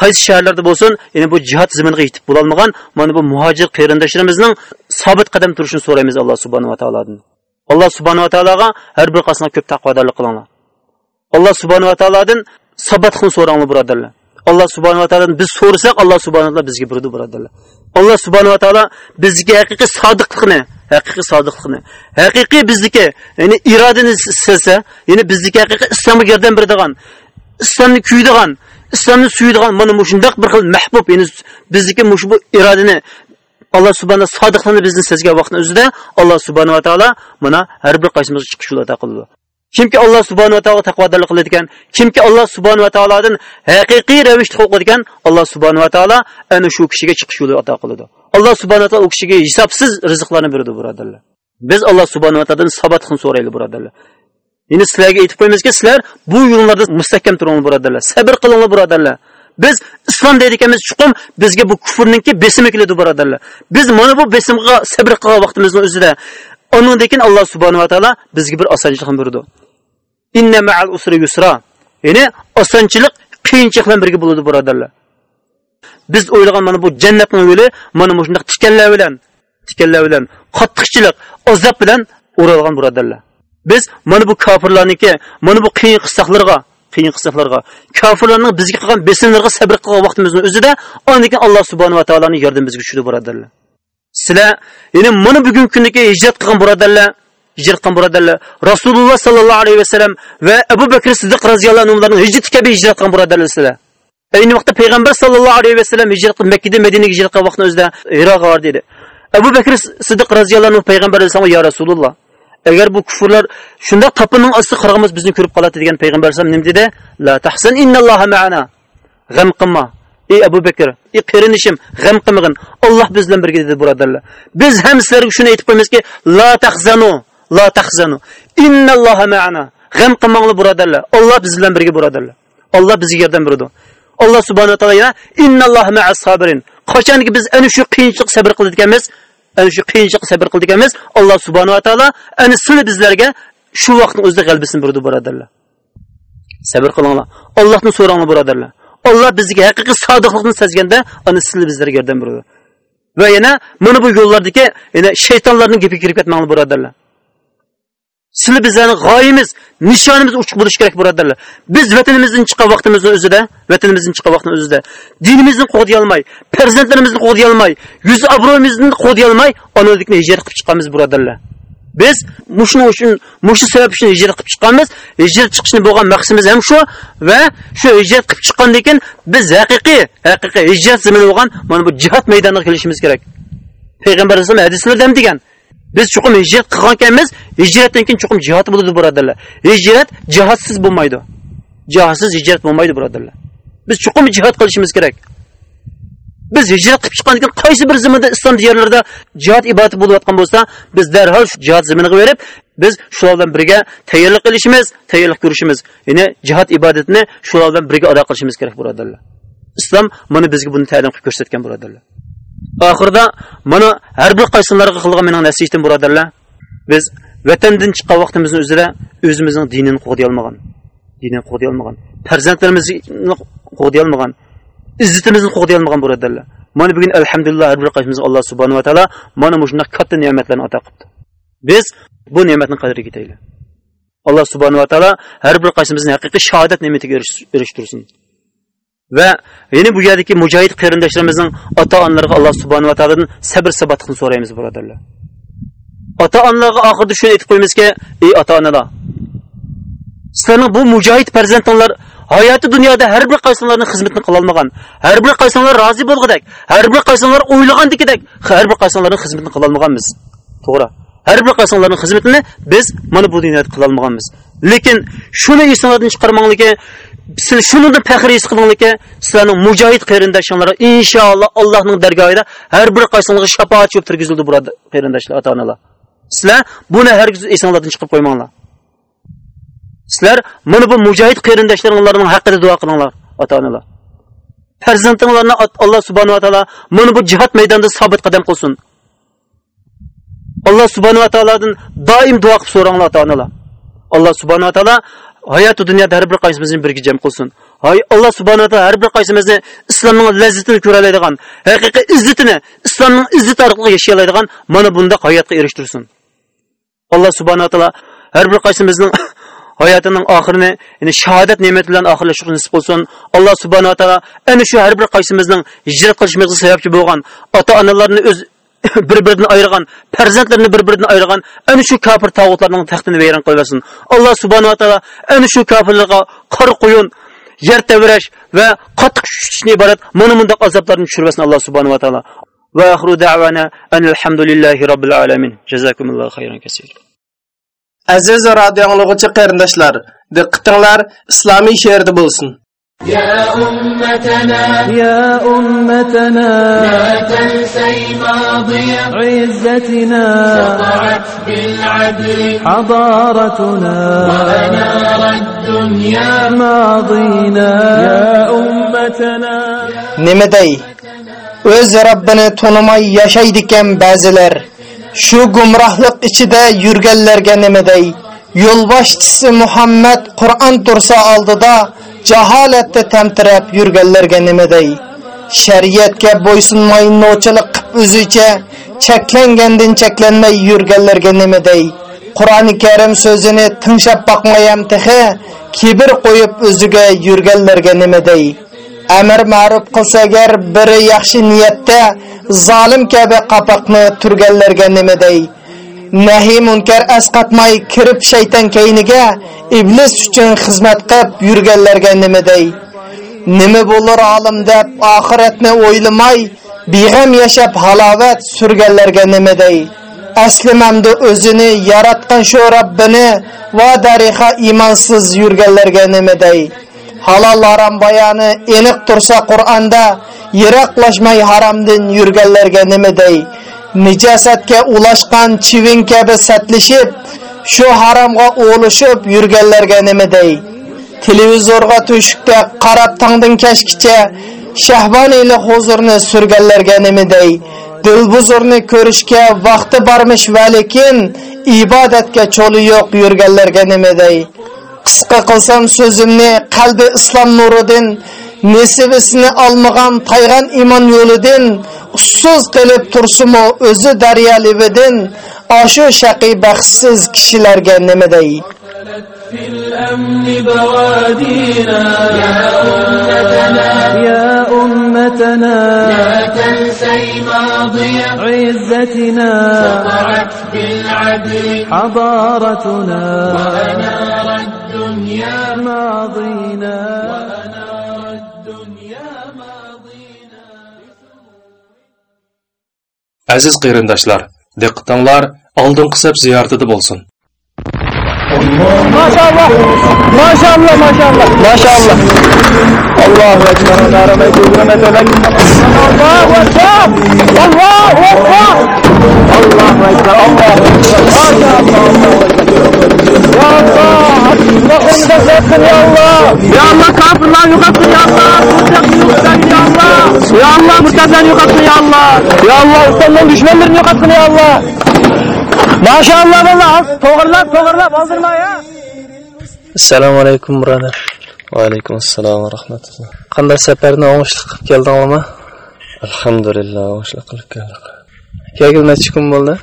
qaysi shaharlarda bo'lsin ya'ni bu jihod ziminiga yetib bo'lolmagan mana bu muhojir qarindoshlarimizning sobit qadam turishini so'raymiz alloh subhanava taolodan alloh subhanava taologa har bir qasna ko'p taqvodorlik qilinglar. Alloh subhanava taolodan sabat qilib so'ranglar birodarlar. Alloh subhanava taolodan biz so'rasak alloh subhanava taolo bizga berdi birodarlar. Alloh subhanava taolo bizga haqiqiy sodiqlikni haqiqiy sodiqlikni haqiqiy bizniki ya'ni irodani istasa ya'ni bizniki haqiqiy islomga yordam beradigan islomni kuydigan islomni suyadigan mana shundoq bir xil mahbub. Ya'ni bizniki shu bu irodani alloh subhana sodiqlikni bizni sizga vaqtni o'zida alloh subhanava taolo mana har bir qaysimiz chiqish yo'li ato qildi kimki alloh subhanava taolo taqvodorlik qiladigan kimki alloh subhanava taolodan haqiqiy ravishda qo'rqadi ekan alloh subhanava taolo ana shu kishiga chiqish yo'li ato qiladi alloh subhanava taolo u kishiga hisobsiz rizqlarni beradi birodarlar biz alloh subhanava taolodan sabat qilib so'raylik birodarlar Endi sizlarga aytib qo'ymizki, sizlar bu yo'llarda mustahkam turinglar birodarlar. Sabr qilinglar birodarlar. Biz islom deganimiz chuqum bizga bu kufrninki besimi keladi birodarlar. Biz mana bu besimga sabr qilgan vaqtimizning o'zida undan keyin Alloh subhanahu va taolo bizga bir osonchilikni berdi. Inna ma'al usri yusra. Ya'ni osonchilik qiyinchilik bilan birga bo'ladi birodarlar. Biz o'ylagan mana bu jannatning yo'li mana bu shunday tikanlar bilan, tikanlar bilan, qattiqchilik, azob bilan o'ralgan birodarlar. Biz mana bu kofirlarniki mana bu qiyin qissoqlarga qiyin qissoqlarga kofirlarning bizga qilgan besinlarga sabr qilgan vaqtimizning o'zida ondan keyin alloh subhanava taoloning yordami bizga tushdi birodarlar. Sizlar ya'ni mana bugungi kundagi hijrat qilgan birodarlar hijrat qilgan birodarlar rasululloh sollallohu alayhi vasallam va abu bakr siddiq roziyallohu anhularning hijrati kabi hijrat qilgan birodarlar sizlar. Ayni vaqtda payg'ambar sollallohu alayhi vasallam hijrat qilib makkadan madinaga hijrat qilgan vaqtni o'zida iroqqa bordi dedi. Abu bakr siddiq roziyallohu anhu payg'ambar alayhisalomga yo rasululloh agar bu kufurlar shundoq topining osti qirg'imiz bizni ko'rib qoladi degan payg'ambar alayhisalom nima dedi? La tahsan innalloha ma'ana. G'am qilma. Ey abu bakr ey qarinishim g'am qilmag'in. Olloh biz bilan birga dedi birodarlar. Biz ham sizlarga shuni aytib qo'ymizki la tahzanu la tahzanu. Innalloha ma'ana. G'am qilmanglar birodarlar. Olloh biz bilan birga birodarlar. Olloh bizga yordam beradi alloh subhanahu va taolo yana innalloha ma'as sabirin. Qachonki biz ana shu qiyinchilik sabr qiladiganmiz ana shu qiyinchilikqa sabr qildik emas alloh subhanava taolo ana shuni bizlarga shu vaqtning o'zida g'albisini berdi birodarlar. Sabr qilinglar. Allohni so'ranglar birodarlar. Olloh bizga haqiqiy sodiqlikni sezganda ana sizni bizlarga yordam beradi va yana mana bu yo'llardagi yana shaytonlarning gapiga kirib ketmanglar birodarlar. Sizlar bizlarni g'oyamiz nishonimiz uchiq bo'lishi kerak birodarlar. Biz vatanimizdan chiqqan vaqtimizni o'zida vatanimizdan chiqqan vaqtni o'zida dinimizni qo'g'diyolmay farzandlarimizni qo'g'diyolmay yuz obro'yimizni qo'g'diyolmay onalikni hijrat qilib chiqqanmiz birodarlar. Biz mushuni uchun mushu sabab uchun hijrat qilib chiqqanmiz. Hijrat chiqishni bo'lgan maqsadimiz ham shu va shu hijrat qilib chiqqandan keyin biz haqiqiy haqiqiy hijrat zimini bo'lgan mana bu jihod maydoniga kelishimiz kerak. Payg'ambar alayhisalom hadislarda ham degan. Biz chuqur hijrat qilgan ekanmiz hijratdan keyin chuqur jihod bo'ladi birodarlar. Hijrat jihodsiz bo'lmaydi. Jihodsiz hijrat bo'lmaydi birodarlar. Biz chuqur jihod qilishimiz kerak. Biz hijrat qilib chiqqandan keyin qaysi bir zamonda islom diyorlarida jihod ibodati bo'layotgan bo'lsa biz darhol shu jihod zaminiga berib biz shular bilan birga tayyorlik qilishimiz tayyorlik ko'rishimiz ya'ni jihod ibodatini shular bilan birga ado qilishimiz kerak birodarlar. Islom mana bizga buni ta'lim qilib ko'rsatgan birodarlar. Oxirida mana har bir qaysilarga qilgan mening nasihatim birodarlar biz vatandan chiqqan vaqtimizni o'zida o'zimizning dinini qo'g'day olmagan dinini qo'g'day olmagan farzandlarimizni qo'g'day olmagan izzatimizni qo'g'day olmagan birodarlar. Mana bugun alhamdulillah har bir qaysimiz alloh subhanahu va taolo mana shunday katta ne'matlarni ato qilibdi biz bu ne'matni qadriga yetaylik. Alloh subhanahu va taolo har bir qaysimizni haqiqiy shahodat ne'matiga erishtirsin. Va yana bu yerdagi mujohid qarindoshlarimizning ota onalariga alloh subhanahu va taolodan sabr sabatlikni so'raymiz birodarlar ota onalarga oxirida shuni aytib qo'ymizki ey ota onalar sizlarning bu mujohid farzandinglar hayoti dunyoda har bir qaysilarni xizmatini qilolmagan har bir qaysilar rozi bo'lg'idak har bir qaysilar o'ylagandikidek har bir qaysilarni xizmatini qilolmaganmiz to'g'ri har bir qaysilarni xizmatini biz mana bu dunyoda qilolmaganmiz lekin shuni esinglardan chiqarmangligi siz shunidan faxr his qilinglarki sizlarning mujohid qarindoshinglar inshaalloh allohning dargohida har bir qaysilarga shafoat yo'p turgizildi burada qarindoshlar ota onalar sizlar buni hargiz esinglardan chiqib qo'ymanglar sizlar mana bu mujohid qarindoshlaringlarning haqida duo qilinglar ota onalar farzandinglarni alloh subhanava taolo mana bu jihod maydonida sobit qadam qilsin alloh subhanava taolodan doim duo qilib so'ranglar ota onalar alloh subhanava taolo hayot dunyoda har bir qaysimizni birga jam qilsin. Hay alloh va taolo har bir qaysimizni islomning lazzatini ko'ra oladigan haqiqiy izzatini islomning izzati orqali yashay oladigan mana bunday hayotga erishtirsin. Alloh subhanava taolo har bir qaysimizning hayotining oxirini ya'ni shahodat ne'mati bilan oxirlashishni nasib qilsin. Alloh subhanava taolo ana shu har bir qaysimizning hijrat qilishimizga sababchi bo'lgan ota onalarni o'z bir biridan ayırgan, farzandlarini bir biridan ayırgan, ana shu kafir tog'utlarning taxtini vayron qilmasin. Alloh subhanahu va taolo ana shu kafirlarga qor quyun, yer tavrash va qattiq tushishni iborat mana bunday azoblarni tushirmasin Alloh subhanahu va taolo. Va oxiru da'vana alhamdulillahi robbil alamin. Jazakumullohu khayran kaseer. Aziz radio anglag'uchi qarindoshlar, diqqatinglar islomiy she'rda bo'lsin. يا أمتنا يا أمتنا لا تنسي ماضي عزتنا سطعت بالعدل حضارتنا وأنار الدنيا ماضينا يا أمتنا Nimaday? O'z Rabbini tanimay yashaydigan ba'zilar shu gumrohlik ichida yurganlarga nimaday? Yo'lboshchisi Muhammad Qur'on tursa oldida jaholatda tamtirab yurganlarga nimaday? Shariatga bo'ysunmay nochilik qilib o'zicha cheklangandan cheklanmay yurganlarga nimaday? Qur'oni Karim so'zini tinglab boqmayam tehi kibr qo'yib o'ziga yurganlarga nimaday? Amr ma'ruf qilsa agar biri yaxshi niyatda zolim kabi qapoqni turganlarga nimaday? Nahi munkar asqatmay kirib shayton kayniga iblis uchun xizmat qilib yurganlarga nimaday nima bo'lar olim deb oxiratni o'ylamay beg'am yashab halovat surganlarga nimaday aslimamdi o'zini yaratgan shu robbini va darixa imonsiz yurganlarga nimaday halol harom bayoni aniq tursa qur'onda yiroqlashmay haromdan yurganlarga nimaday nijosatga ulashgan chivin kabi satlishib shu haromga o'lishib yurganlarga nimaday televizorga tushibda qarab tongdan kashkicha shahvoniyli huzurni surganlarga nimaday dilbuzurni ko'rishga vaqti bormish va lekin ibodatga cho'li yo'q yurganlarga nimaday qisqa qilsam so'zimni qalbi islom nuridan nesibisini olmagan tayg'an iymon yo'lidan ussiz qilib tursimi o'zi daryo libidan oshu shaqi baxtsiz kishilarga nima dey في الأمن بوادينا يا أمتنا يا أمتنا لا تنسي ماضي عزتنا سطعت بالعدل حضارتنا وأنار الدنيا ماضينا Aziz qarindoshlar, diqqatinglar oldin qisab ziyoratida bo'lsin. Maşallah. Maşallah maşallah. Maşallah. Allahu ekber narame kudreme tebek Allahu ekber. Allahu ekber. Allahu ekber Allahu ekber. Maşallah. Ya Allah Allah'ını da sevsin ya Allah Ya Allah kafirler yukatsın ya Allah. Mürtetini yukatsın ya Allah. Ya Allah mürtetlerini yukatsın ya Allah. Ya Allah İslam'ın düşmanlarını yukatsın ya Allah Maşallah Allah toğırlap toğırlap aldırma ya assalomu alaykum birodar va alaykum assalom va rahmatulloh. Qanday safarni o'ngishli qilib keldingmi alhamdulillah o'ngishli qilib keldik. Kelgil necha kun bo'ldi?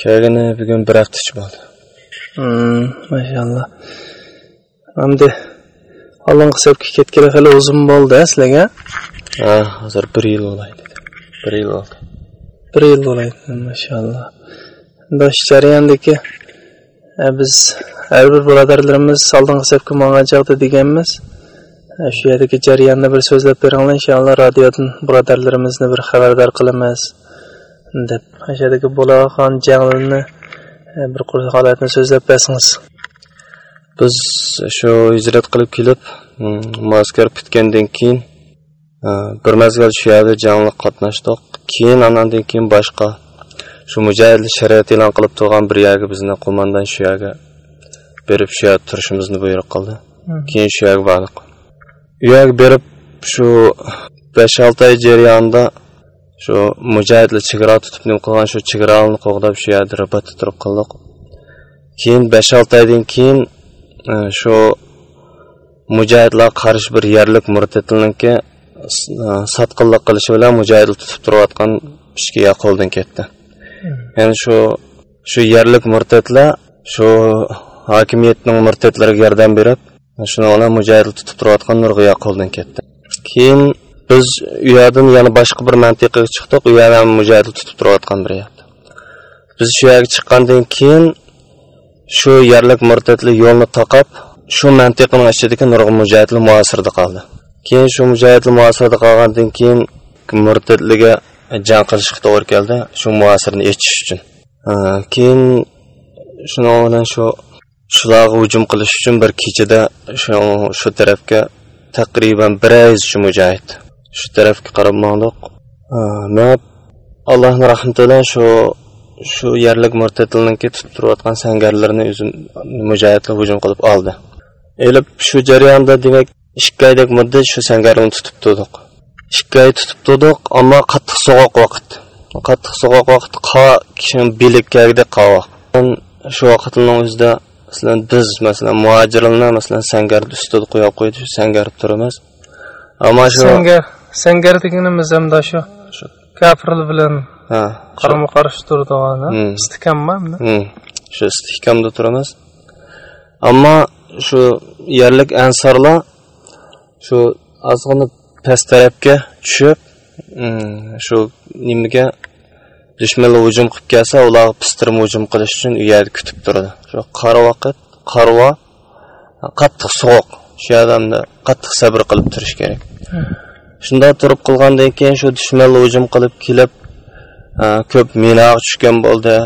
Kelgani bugun bir haftacha bo'ldi. Hmm, mashalloh endi oldingi safga ketgani hali uzun bo'ldi sizlarga? Ha hozir bir yil bo'laydi bir yil bo'ldi. Bir yil bo'laydi mashalloh endi shu e, biz har bir birodarlarimiz oldingi safga borgan chog'da deganmiz. E, shu yerdagi jarayonni bir so'zlab beringlar inshaalloh radiodan birodarlarimizni bir xabardor qilamiz deb o'sha yerdagi bo'layotgan janglarni e, bir holatni so'zlab bersangiz biz shu hijrat qilib kelib mm, muaskar bitgandan keyin bir mazgal shu yerda jangga qatnashdik. Keyin anandan keyin boshqa shu mujohidlik shariat e'lon qilib turgan bir yerga bizni qo'mondan shu yerga berib shu yerda turishimizni buyruq qildi. Keyin shu yerga bordik u yerga berib shu besh olti oy jarayonida shu mujohidlar chegara tutib nim qilgan shu chegarani qo'g'dab shu yerda ribatda turib qildik keyin besh olti oydan keyin e, shu mujohidlar qarshi bir yerlik murtatlarniki sotqinlik qilishi bilan mujohidlar tutib turayotgan ishga qo'ldan ketdi ya'ni shu shu yerlik murtatlar shu hokimiyatning murtatlariga yordam berib shuni bilan mujohidlar tutib turayotgan nurg'iya qo'ldan ketdi. Keyin biz u yerdan yana boshqa bir mantiqaga chiqdik u yerda ham mujohidlar tutib turayotgan bir yer biz shu yerga chiqqandan keyin shu yerlik murtatlar yo'lni taqab shu mantiqani ichidagi nurg'un mujohidlar muasirda qoldi. Keyin shu mujohidlar muasirda qolgandan keyin murtatlarga jang qilishga to'g'ri keldi shu muasirni yechish uchun. Keyin shuning bilan shu shularga hujum qilish uchun bir kechada shu shu tarafga taqriban bir oy shu mujohid. Shu tarafga qarab mandiq allohni rahmati bilan shu shu yerlik murtatlarniki tutib turayotgan sangarlarni o'zi mujohidlar hujum qilib oldi. Elib shu jarayonda demak ikki oydek muddat shu sangarlarni tutib turdik. Oy tutib turdik ammo qattiq sovuq vaqt qattiq sovuq vaqt qa kishini bilikkagidek qovoq shu vaqtning o'zida masalan biz masalan muhojirlarni masalan sangarni ustida qo'yib qo'ydi shu sangarib turamiz. Ammo shu sangar sangar deganimiz hamda shu kafirlar bilan qarama qarshi turadigan istehkommi shu istehkomda turamiz. Ammo shu yerlik ansorlar shu ozg'ina past tarafga tushib shu nimaga dushmanlar hujum qilib kelsa ularga pistirib hujum qilish uchun u yerda kutib turadi. Shu qora vaqt qarvo qattiq sovuq. Shu yerda qattiq sabr qilib turish kerak. Shunday turib qilgandan keyin shu dushmanlar hujum qilib kelib ko'p minaq tushgan bo'ldi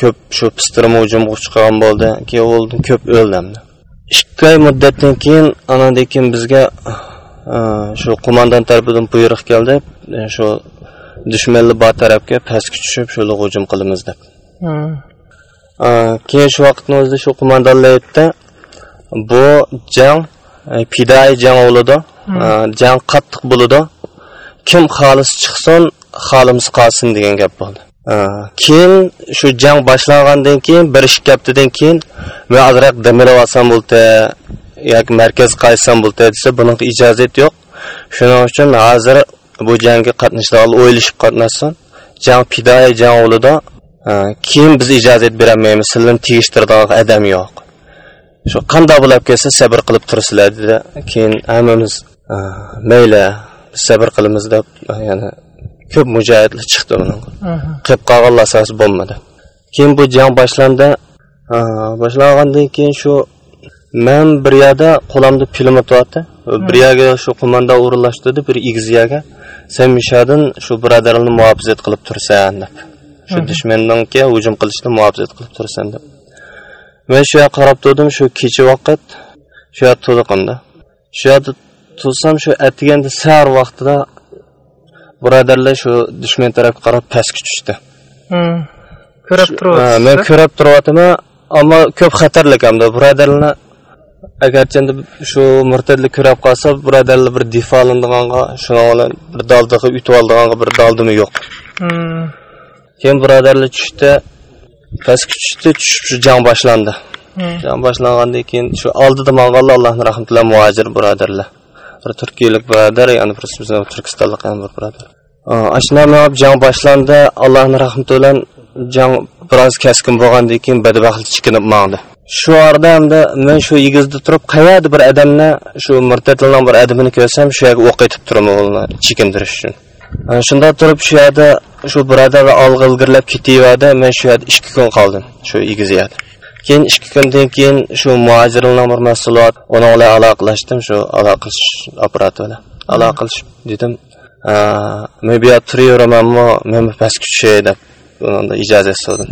ko'p shu pistirib hujumga chiqqan bo'ldi. Keyin ko'p o'ldi ikki oy muddatdan keyin anandan keyin bizga shu qo'mondon tarafidan buyruq keldi. Shu dushmanli bor tarafga pastga tushib shu hujum qilamiz deb. Keyin shu vaqtni o'zida shu qo'mondonlar aytdi. Bu jang fidoyi jang bo'ladi. Jang qattiq bo'ladi. Kim xolis chiqsin xolimiz qolsin degan gap bo'ldi. Keyin shu jang boshlangandan keyin bir ikki haftadan keyin men ozroq dam olsam bo'ldi yoki markaz qaysam bo'ldi desa buning ijozat yo'q. Shuning uchun hozir bu jangga qatnashishga o'ylashib qatnashsin. Jang pidoya jang bo'ladi keyin biz ijozat berolmaymiz. Sizlarni tegishtiradigan odam yo'q. Shu qanday bo'lib kelsa sabr qilib tursizlar dedi. Keyin hammamiz mayli sabr qilamiz deb yana ko'p mujohidlar chiqdi buning qilib qolgan asosi bo'lmadi. Keyin bu jang boshlandi. Boshlagandan keyin shu man bir yerda qo'limda film o'tyapti. Bir yerga shu qumanda o'rinlashtirdi bir igizyaga sen mishadin shu birodarni muhofizat qilib tursan deb. Shu dushmannga hujum qilishni muhofizat qilib tursan deb. Men shu yoqqa qarab turdim shu kecha vaqt shu yoqda to'liqimda shu yoqda tursam shu atiganda sar vaqtida birodarlar shu dushman tarafga qarab pastga tushdi. Ko'rib turibsiz men ko'rib turyapman ammo ko'p xatarlik hamda birodarlarni agarchi shu murtadlik ko'rib qolsa birodarlar bir difolandiganga shuni bilan bir daldiga yutib oldiganga bir daldimi yo'q. Keyin birodarlar tushdi pastga tushdi tushib shu jang boshlandi. Jang boshlangandan keyin shu oldida mang'allar allohni rahmati bilan muhojir birodarlar. Bir turkiyalik birodar ya'ni bir turkistonlik bir birodar. Ashuna jang boshlandi allohni rahmati bilan jang biroz kaskin bo'lgandan keyin badbaxt chikinib mangdi shu orada hamda men shu yigizda turib qayerda bir odamni shu murtadlarning bir odamini ko'rsam shu yerga o'q etib turaman chekindirish uchun. Shunda turib shu yerda shu birodarlar olg'a ilgirlab ketaverdi men shu yerda ikki kun qoldim shu yigiz yerda. Keyin ikki kundan keyin shu muhojirlarning bir mahsulot uni bilan aloqalashdim shu aloqalash apparati bilan. Aloqalashib dedim men bu yerda turaveramanmi men pastga tushay deb. Unda ijozat so'radim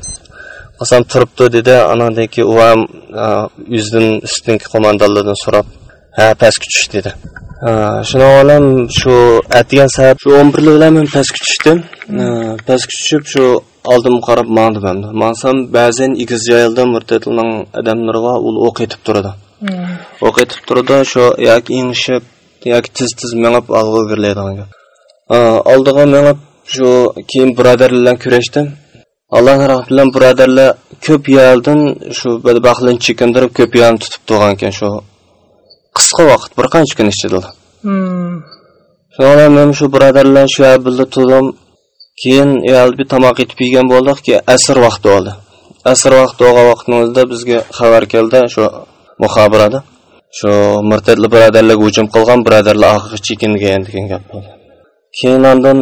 qasam turibdi dedi anandan keyin u ham yuzdan ustungi qo'mondonlardan so'rab ha pastga tush dedi. Shuni olam shu atgan soat shu o'n birlik bilan men pastga tushdim. Pastga tushib shu oldimga qarab mandim mansam ba'zan igiz yoyildim murtadlarning odamlariga u o'q etib turadi. O'q etib turadi shu yoki ingishib yoki tiz tiz mengib olg'a o'girlaydigan gap. Oldiga mengib shu keyin birodarlar bilan kurashdim. Alloh rahmati bilan birodarlar ko'p yerdan shu badbaxtlarni chekindirib ko'p yerni tutib turgan ekan shu qisqa vaqt bir qancha kun ichida shunga men shu birodarlar shu yer birga turdim. Keyin bir tomoq etib yegan bo'ldik keyin asr vaqti bo'ldi asr vaqti bo'lgan vaqtimizda bizga xabar keldi shu muxobirada shu murtadli birodarlarga hujum qilgan birodarlar oxirgi chekingan degan gap bo'ldi. Keyin ondan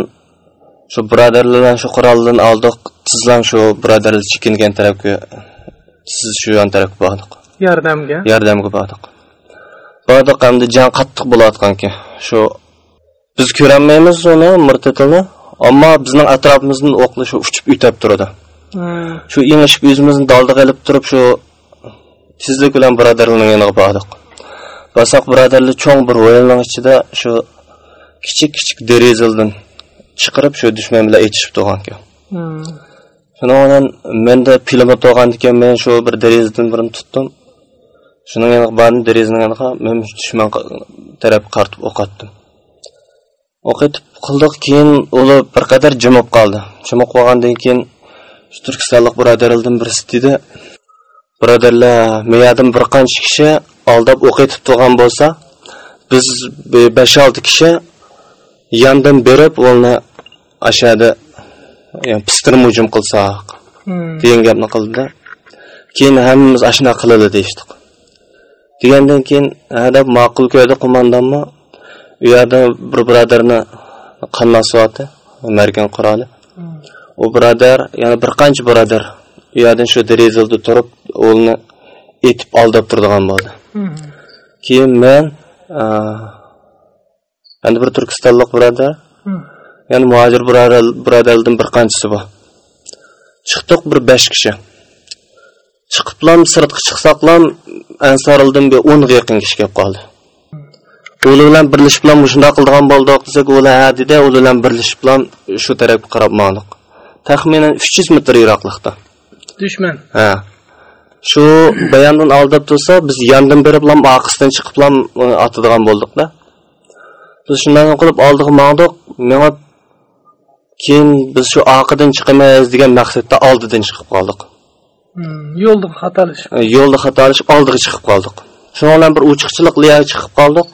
shu birodarlar shu quroldan oldik sizlar shu birodarlar chekingan tarafga siz shu yon tarafga bordik yordamga? Yordamga bordik bordik hamda jang qattiq bo'layotgan ekan shu biz ko'rolmaymiz uni murtatini ammo bizning atrofimizdan o'qlar shu uchib o'tab turadi. Shu ingishib o'zimizni doldiga ilib turib shu tezlik bilan birodarlarning yoniga bordik borsak birodarlar cho'ng bir o'yinning ichida shu kichik kichik derazaldan chiqarib shu dushman bilan etishib turgan ekan shuning bilan menda pilot bo'lgan ekan men shu bir derazadan birini tutdim. Shuning derazaning yoniga men dushman tarafga qartib o'q otdim o'q etib qildik keyin ular bir qadar jimib qoldi. Jimib qolgandan keyin shu turkistonlik birodarlardan birisi dedi birodarlar meyadan bir qancha kishi aldab o'q etib turgan bo'lsa biz besh olti kishi yandan berib uni ashada pistirib hujum qilsak. Degan gapni qildida keyin hammamiz ashuna qiladi deyishdik degandan keyin deb ma'qul ko'rdi qo'mondonmi? U yerda bir birodarni qannasyapti margan quroli. U birodar yana bir qancha birodar u yerdan shu derazada turib o'g'lini etib aldab turadigan bo'ldi. Keyin men endi bir turkistonlik birodar. Yana muhojir birodarlardan bir qanchasi bor? Chiqdik bir besh kishi. Chiqiblam sirtqa chiqsaqlam ansorildan bir o'nga yaqin kishi kelib qoldi. Ular bilan birlashib bilan shundoq qildigan bo'ldik desak ular ha dedi ular bilan birlashib bilan shu tarafga qarab mandiq taxminan uch yuz metr yiroqlikda. Dushman. Ha. Shu bayondan aldab tursa biz yondan berib bilan orqasidan chiqib bilan otadigan bo'ldikda biz shundan qilib oldiga mandiq menga keyin biz shu oqidan chiqamiz degan maqsadda oldidan chiqib qoldik yo'lda xatalashib yo'lda xatolashib oldiga chiqib qoldik shuning bilan bir uchiqchilik chiqib qoldik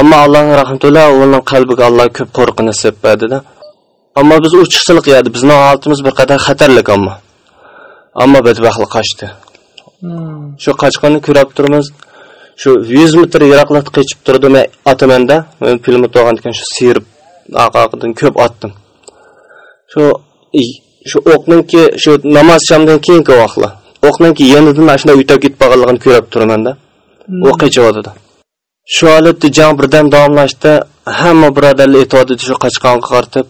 ammo allohning rahmatullah uning qalbiga alloh ko'p qo'rqu nasib berdida ammo biz uchiqchilik yadi bizni holatimiz bir qadar xatarlik ammo. Ammo badbaxtlik qochdi. Shu qochqanni ko'rib turibmiz shu yuz metr yiroqlikda qechib turdi man otamanda men filmni to'g'an ekan shu sirib oqoqidan ko'p otdim. Shu shu o'qninki shu namoz shamdan keyingi vaqtlar o'qninki yonidan mana shunday o'tib ketib qolganligini ko'rib turaman-da u qechyotdi shu holatda jang birdan davomlashdi. Hamma birodarlar aytyapti shu qochqonga qaratib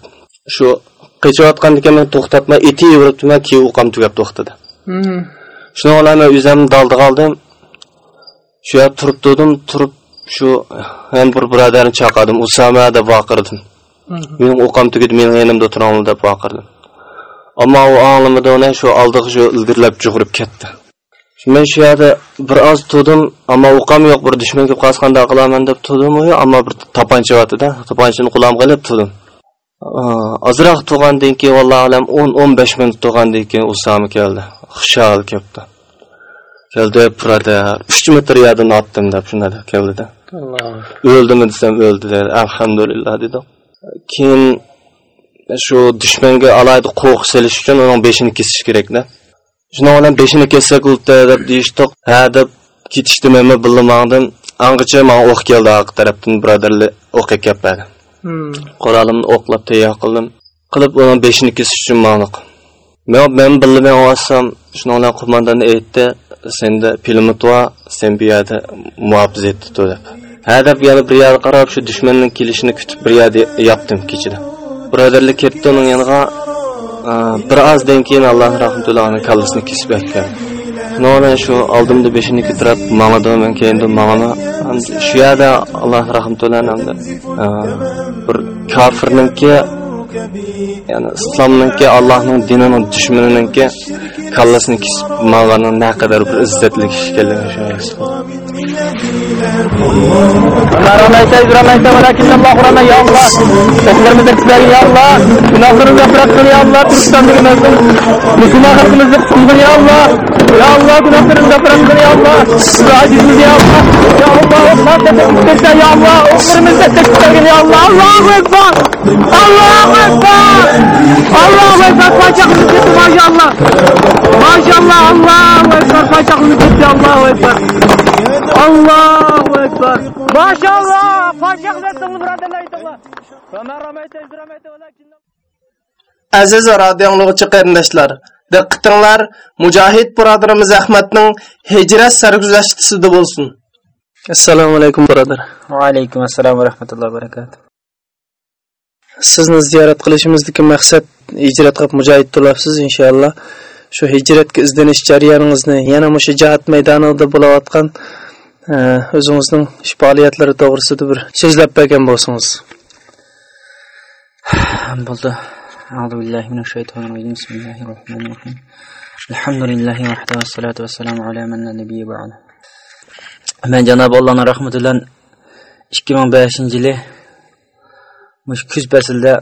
shu qechayotgan ekan men to'xtatmay eti yuribman keyin uqam tugab to'xtadi. Shuni bilan men o'zimni dalda qoldim shu yerda turib turdim turib shu ham bir birodarni chaqirdim. Usama deb baqirdim mening o'qam tugadi mening yonimda turinglar deb baqirdim ammo u anglamadi uni shu oldiga shu ilgirlab jug'urib ketdi. Men shu yerda bir oz turdim ammo o'qam yo'q bir dushman kelib qolsa qanday qilaman deb turdim ammo bir topancha yotida topanchani qulamga ilib turdim ozroq turgandan keyin vallohu alam o'n o'n besh minut turgandan keyin usama keldi. Xushal kelibdi keldi birodar uch metr yerdan otdim deb shunday deb keldida o'ldimi desam o'ldi dedi alhamdulillah dedi keyin shu dushmanga alayda qo'rq selish uchun uning beshini kesish kerakda shuning bilan beshini kessak deb deyishdik ha deb ketishdi men bilmadim angacha man o'q keldi oq tarafdan birodarlar o'q kelibdi quralimni o'qlab tayyor qildim qilib uning beshini kesish uchun maniq men men bilmay olsam shuning bilan qo'mondon aytdi senda pilmit va sen bu yerda muhofiz etdi deb ha deb yana bir yerga qarab shu dushmanning kelishini kutib bir yerda yotdim kechida birodarlar ketdi uning yoniga e, bir ozdan keyin alloh rahmatulloh uni kallasini kesib aytgan. Nona shu oldimda beshini ko'tarib mangadi men keyin mangani shu yerda alloh rahmatulloh e, bir kofirninki ya'ni islomninki allohning dinini dushmaniniki kallasini kesib mollarni naqadar bir izzatli kishi ekanligini shu Seslerimizi kutlar ya Allah. Günahlarımızı affet ya Allah. Türkistan'daki Müslüman hakkımızı kutlar ya Allah. Ya Allah günahlarımızı bırakın ya Allah. Acizimiz ya Allah. Ya Allah Allah teşekkür ya Allah. Oklarımızı teşekkür ya Allah. Allahu Ekber. Allahu Ekber. Allahu Ekber. Paçakını gitti maşallah. Maşallah Allahu Ekber. Paçakını gitti Allahu Ekber. Allahu Ekber. Maşallah. Paçakını gitti aytdilar. Ömer Ramayta izramayta walakin Aziz radio anglagıcı qarindoshlar, diqqatinglar Mujohid birodarimiz Ahmadning hijrat sarguzashtisi bo'lsin. Assalomu alaykum birodar. Va alaykum assalom va rahmatullohi va barakatuh. Sizni ziyorat qilishimizdagi maqsad hijrat qilib mujohid bo'lasiz inshaalloh. Shu hijratga izlanish jarayoningizni yana mushu jihat maydonida bo'layotgan o'zingizning ish faoliyatlari to'g'risida bir so'zlab bergan bo'lsangiz. bo'ldi أعوذ بالله من الشيطان الرجيم بسم الله الرحمن الرحيم الحمد لله وحده والصلاة والسلام على من لا نبي بعده Ben Cenab-ı Allah'ın rahmetiyle 2005 yılı mush kuz faslida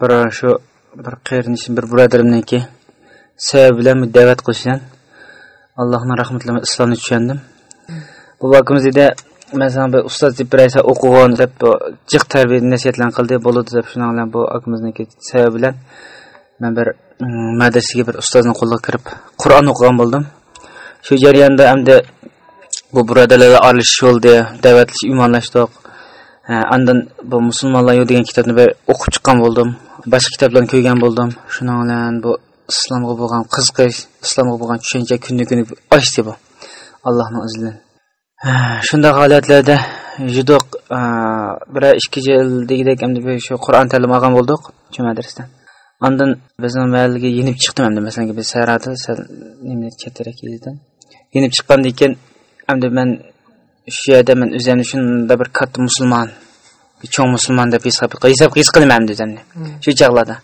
bir shu bir qarinishim bir birodarimniki sababi bilan da'vat qilishgan allohning rahmati bilan islomni tushundim bu vakimiz edi masalan bir ustoz deb biraysa o'qig'in deb jiq tarbiya nasihatlan qildi bo'ladi deb shuning bilan bu akamizniki sababi bilan man bir mm, madrasaga bir ustozni qo'liga kirib qur'on o'qigan bo'ldim. Shu jarayonda hamda bu birodarlarga aralashish bo'ldi da'vatlash iymonlashdik andan bu musulmonlar yo'q degan kitobni bir o'qib chiqqan bo'ldim. Boshqa kitoblarni ko'rgan bo'ldim. Shuning bilan bu islomga bo'lgan qiziqish islomga bo'lgan tushuncha kunni kuni oshdi bu allohni izi bilan shunday holatlarda juda bir ikki yil degidek shu qur'on ta'lim olgan bo'ldik shu madrasadan ondan bizni mahallaga yenib chiqdim endi masalan biz sayrada kattaroq yildan yenib chiqqandan keyin endi man shu yerda man o'zimni shunda bir katta musulmon cho'ng musulmon deb hisob hisob his qilaman o'zimni shu chog'larda.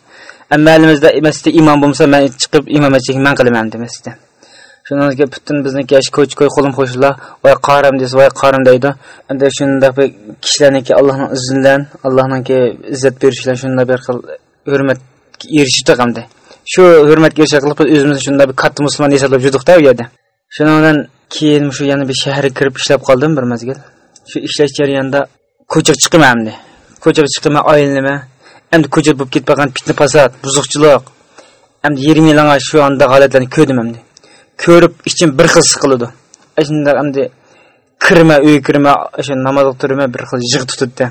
Mahallamizda masjidda imom bo'lmasa man chiqib imomchilik man qilaman masjidda shu shunga butun bizniki shu ko'ch ko'y qo'lim qo'shillar voy qaram desa voy qarim deydi. Endi shunday bir kishilarniki allohning izni bilan allohniki izzat berishlar shunda shunday bir xil hurmat erishdi hamda. Shu hurmatga erisha qilib biz o'zimizni shunday bir katta musulmon hisoblab yurdikda u yerda. Shundan keyin shu yana bir shaharga kirib ishlab qoldim bir mazgil. Shu ishlash jarayonida ko'chaga chiqdim ko'chaga chiqdim oilanima endi ko'cha bo'lib ketib qolgan fitna fasod buzuqchilik. Endi yerim yalang'och shu anda holatlarni ko'rdim endi ko'rib ichim bir xil siqiladi shunda endi kirma uy kirma o'sha namoz o'qirma bir xil yig' tutibdi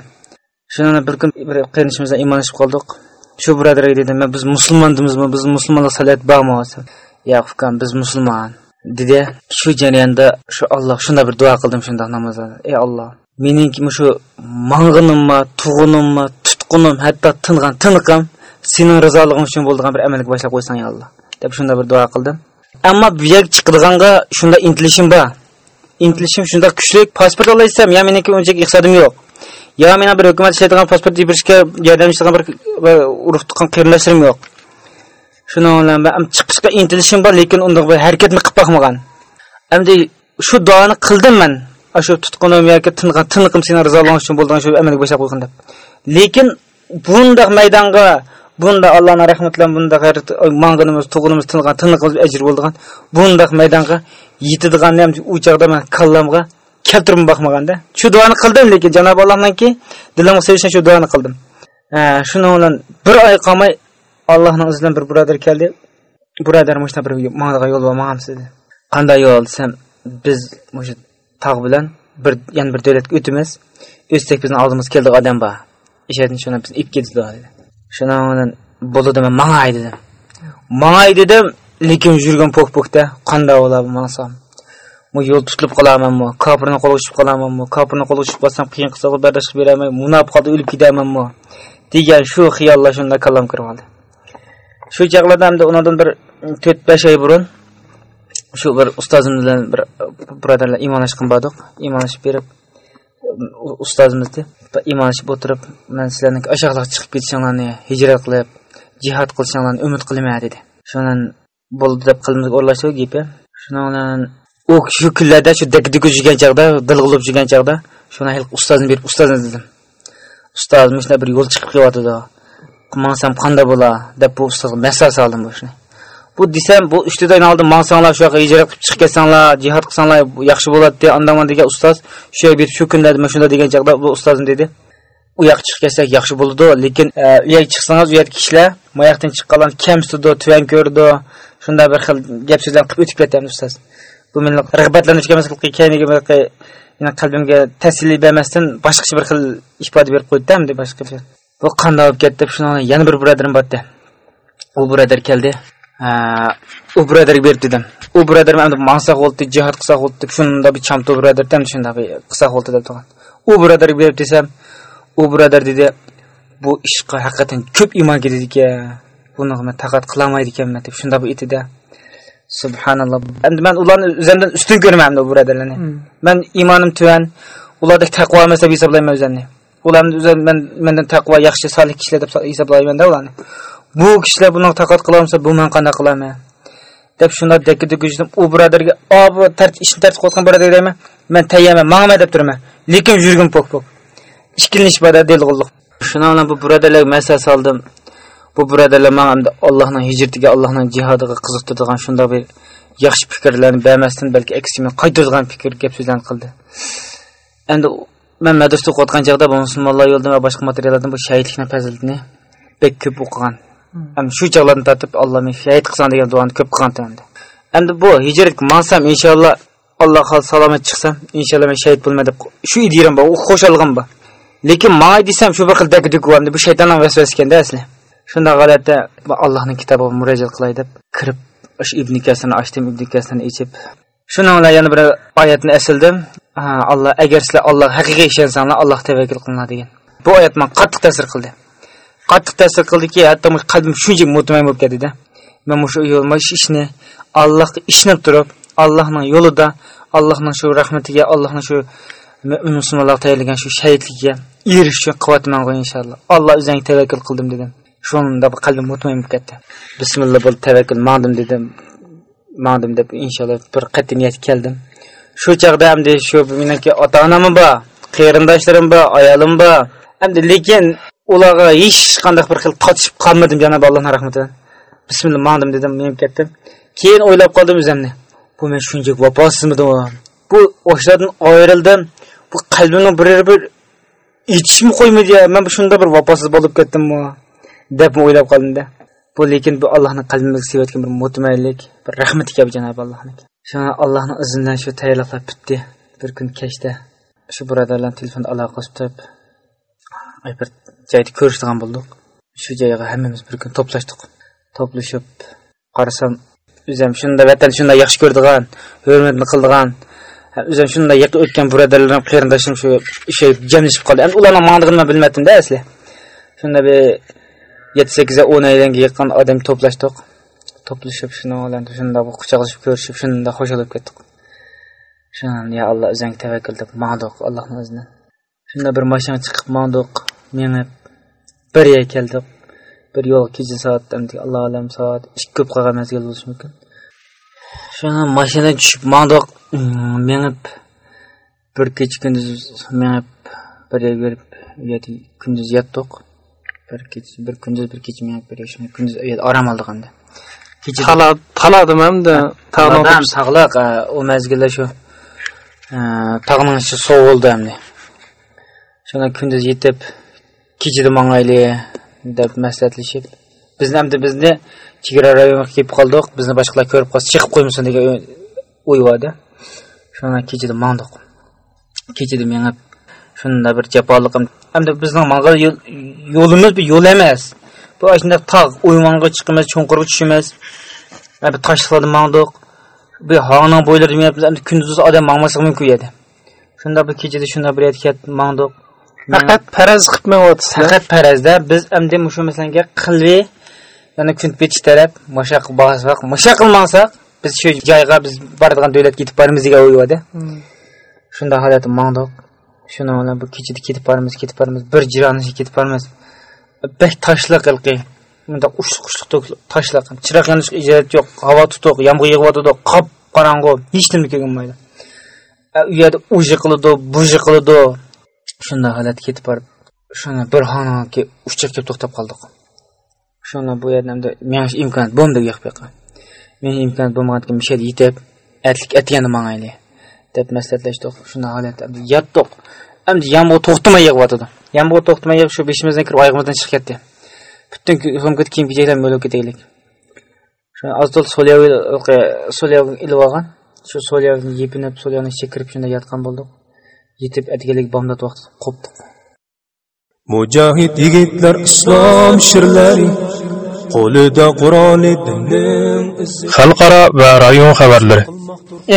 shuni bir kun bir qarinishimizdan iymonlashib qoldik shu birodarga dedim man biz musulmondimizmi biz musulmonlik salat bormi yo'q ukam biz musulmon dedi shu jarayonda shu alloh shunday bir duo qildim shundoq namozda ey alloh meniki shu mang'inimmi tug'unimmi tutqunim hatto tingan tiniqim sening rizolig'ing uchun bo'ldigan bir amalga boshlab qo'ysang ey alloh deb shunday bir duo qildim ammo bu yer chiqadiganga shunda intilishim bor. Intilishim shunda kuchli pasport olaysam yo meniki uncha iqtisodim yo'q. Yo meni bir hukumat ishlaydigan pasport berishga yordamlashadigan bir urug' tuqqan qarindoshlarim yo'q. Shuning bilan man chiqishga intilishim bor lekin unda bir harakatni qilib boqmagan. Endi shu duoni qildim man shu tutqunim yoki tingan tiniqim seni rizolig'ing uchun bo'lgan shu amalga boshlab qo'ygan deb. Lekin bundaq maydonga bunda allohni rahmati bilan bunda mang'inimiz tug'inimiz tingan tiniqimiz ajr bo'ldigan bundaq maydonga yetadigan ham u chog'da man kallamga keltirib boqmaganda. Shu duoni qildim lekin janob allohdanki dilimga sevishni shu duoni qildim. Shuning bilan bir oy qolmay allohning izidan bir birodar keldi. Birodar mana bir manga yo'l bormagansiz qanday yo'l desam biz o'sha tog' bilan bir yana bir davlatga o'timiz o'tsak bizni oldimizga keldi odam bor. Ishadin shuni biz ip ketdi dedi. Shuning bo'ldi man mangay dedim mangay dedim lekin yurgan pok pokda qanday bo'ladi mansam bu yo'l tutilib qolamanmi kofirni qo'lga tushib qolamanmi kofirni qo'lga tushib qolsam qiyin qilsa bardosh qilib beraman qoldi o'lib ketamanmi degan shu xiyollar shunda kallam kirib oldi shu chaqlarda hamda undan bir to'rt besh oy burun shu bir ustozim bilan bir birodarlar imonlashgan bordik imonlashib berib ustozimizni iymonlashib o'tirib man sizlarni oshaqliq chiqib ketishinglarni hijrat qilib jihod qilishinglarni umid qilaman dedi. Shundan bo'ldi deb qilimiga o'rlashdi gapi shuning bilan u shu kunlarda shu dakdiki yurgan chog'da dilg'ilib yurgan chog'da shuni ustozni berib ustozni dedim. Ustoz mana bir yo'l chiqib kelyotidi qilmasam qanday bo'la deb bu ustozga masal soldim bu ishni. Bu desam bu uchtadan oldin mansanglar shu yoqqa hijrat qilib chiqib ketsanglar jihod qilsanglar yaxshi bo'ladi andaman degan ustoz shu yoqqa shu kunlarda mana shunda degan chaqda bu ustozim dedi u yoqqa chiqib ketsak yaxshi bo'ladi lekin e, u yoqqa chiqsangiz u yerda kishilar bu yoqdan chiqqanlar kamsidi tuvan ko'rdi shunday bir xil gap so'zlarni qilib o'tib ketadi ustoz. Bu meni rag'batlanishga qalbimga tasirli bermasdan boshqacha bir xil ifoda berib qo'ydida boshqa bu qanday bo'lib ketdi deb shuni yana bir birodarim bordi u birodar keldi. U birodarga berib dedim u birodar endi mansa bo'ldi jihod qilsa bo'ldi deb shunda bir chamto birodar ham shunda qilsa bo'ldi deb turgan u birodarga berib desam u birodar dedi bu ishqa haqiqatan ko'p iymon ketadi ekan buni man taqat qilolmaydi ekanman deb shunda aytdida subhanalloh endi man ularni o'zimdan ustun ko'raman bu birodarlarni man iymonim tuvan ulardek taqvo emas deb hisoblayman o'zimni ularni man mendan taqvo yaxshi solih kishilar deb hisoblaymanda ularni bu kishilar buni taqat qilolmasa bu man qanday qilaman? Deb shunda dakida gujdim u birodarga bu ishni tartib qo'ygan birodar deyman man tayyorman mangman deb turaman lekin yurgim pok pok ishkilnish bada delg'ulliq shuna bilan bu birodarlarga masal soldim. Bu birodarlar manga allohning hijratiga allohning jihodiga qiziqtiradigan shunday bir yaxshi fikrlarni bermasdan balki aksini qaytaradigan fikr gap so'zlarni qildi. Endi man madrasada o'qiyotgan chog'da bu musulmonlar yo'lida va boshqa materiallardan bu shahidlikni fazilatini bek ko'p o'qigan. Hmm. ham shu chog'larni tortib alloh meni shahid qilsin degan duoni ko'p qilgan endi endi bu hijratga mansam inshaalloh alloh xohlasa salomat chiqsam inshaalloh men shahid bo'lmay deb shu idiram bor u xo'shalg'im bor. Lekin man desam shu bir xil dakdukvamdi bu shaytonning vasvasi ekanda asli shunday holatda allohning kitobiga murojaat qilay deb kirib shu ibn kasirni ochdim ibn kasirni ichib. Shuning bilan yana bir oyatni esildim alloh agar sizlar alloh haqiqiy ishonsanglar alloh tavakkul qilinglar degan. Bu oyat man qattiq ta'sir qildi. Qattiq ta'sir qildiki hatto qalbim shuncha mutmain bo'lib ketdida. Man shu yo'lma shu ishni allohga ishnab turib allohning yo'lida allohning shu rahmatiga allohning shu mo'min musulmonlar tayyorlagan shu shahidlikka uchun qilyapman inshaalloh. Alloh o'zangga tavakkul qildim dedim. Shunda qalbim mutmain bo'lib ketdi. Bismillah bo'ldi tavakkul mandim dedim. Mandim deb inshaalloh bir qat'iy niyat keldim. Shu chog'da hamda shu meniki ota onam bor qarindoshlarim bor ayolim bor. Hamda lekin ularga hech qanday bir xil qotishib qolmadim janob allohni rahmatidan bismillah mandim dedim men ketdim. Keyin o'ylab qoldim o'zimni. Bu men shunchalik vafosizmidim. Bu o'shalardan ayrildim. Bu qalbimni bir bir ichishmi qo'ymaydi man shunda bir vafosiz bo'lib ketdimmi deb o'ylab qoldimda bu lekin bu allohni qalbimizga sevayotgan bir mutmaylik bir rahmati kabi janob allohniki. Shuna allohni izni bilan shu tayyorliqlar bitdi bir kun kechda shu birodarlar telefonda aloqa qilib turib bir жайды көрүштүгөн болдық. Ушу жайға хаммабыз бір күн топлаштык топлушуп қарасам өзүм шундай ватан шундай жакшы көрдіған өрмөтүн қылдыған ә, өзүм шундай жакта өткөн бурадарларым кыйрындашым ушу ишейип жемлешип калды эми улардын маңдыгын мен білмедім да эсли шундай бир жети сегизге он айдан кейін адам топлаштык топлашып шуну менен шундай көрісіп көрүшүп қош кошолуп кеттік. Шунан я алла өзүңө тәвәккүл деп маңдык аллахтын өзүнөн бір машина машинаға маңдық minib bir yer keldik. Bir yo'l kecha soat alloh alam soat ikki ko'p qolgan mezgil bo'lishi mumkin. Shuni mashinadan tushib mangdiq minib bir kecha kunduz minib bir yerga berib kunduz yotdik bir kecha bir kunduz bir kecha minib bir kunduz orom oldik endi taladim hamda tag'dan tag'liq u mezgilda shu tog'ning ichi shunda kunduz yetib kechada mangayli deb maslahatlashib bizni hamda bizni chegara rayonga kelib qoldik bizni boshqalar ko'rib qolsa chiqib qo'ymasin degan o'y bordi shunda kechada mangdiq kechada mengib shunda bir jafoliq hamda bizning mang'al yo'limiz bir yo'l emas. Bu shunday tog' o'ymonga chiqimiz cho'nqurga tushimiz bir toshliqlarda mangdiq bu hongning bo'ylarida yuribmiz kunduz odam mangmasligi mumkin edi. Shunda bir kechada shunda bir aytgan mangdiq faqat paraz qilib mayapsiz faqat parazda biz endi shu masalanga qilvi yana kun betish taraf mashaq bosaq mashaq qilmasak biz shu joyga biz boradigan davlatga yetib boramiz degan o'y borda shunda holat mangdiq shuni bilan bu kechada ketib boramiz ketib boramiz. Bir jironishga ketib boramiz. Bek toshliq qilqi. Bunda ushliq ushliq toshliq chiroq yonishga ijozat yo'q. Havo tutuq yomg'ir yig'yotidi qop qorong'u. Hech nima kelmaydi. U yerda uji qiladi buji qiladi shundoq holat ketib borib shuni bir xonaga uchib kelib to'xtab qoldik. Shuni bu yerda menish imkoniyat bo'lmadi bu yoqqa men imkoniyat bo'lmagan bir yerda yetib atlik atgani mangayli deb maslahatlashdik. Shunday holatda yotdik endi yomg'ir to'xtamay yog'yotidi yomg'ir to'xtamay yog'ib shu beshimizdan kirib oyog'imizdan chiqib ketdi. Butun sumka kiyim kechaklar bo'lib ketaylik. Shu ozto'l so'lyav so'lyav ilib olgan shu so'lyovni yepinib so'lyovni ichiga kirib shunday yotgan bo'ldik. Yetib atgalik bomdod vaqt qopdik mujohid yigitlar islom shirlari qo'lida quroli dinning xalqaro va rayon xabarlari.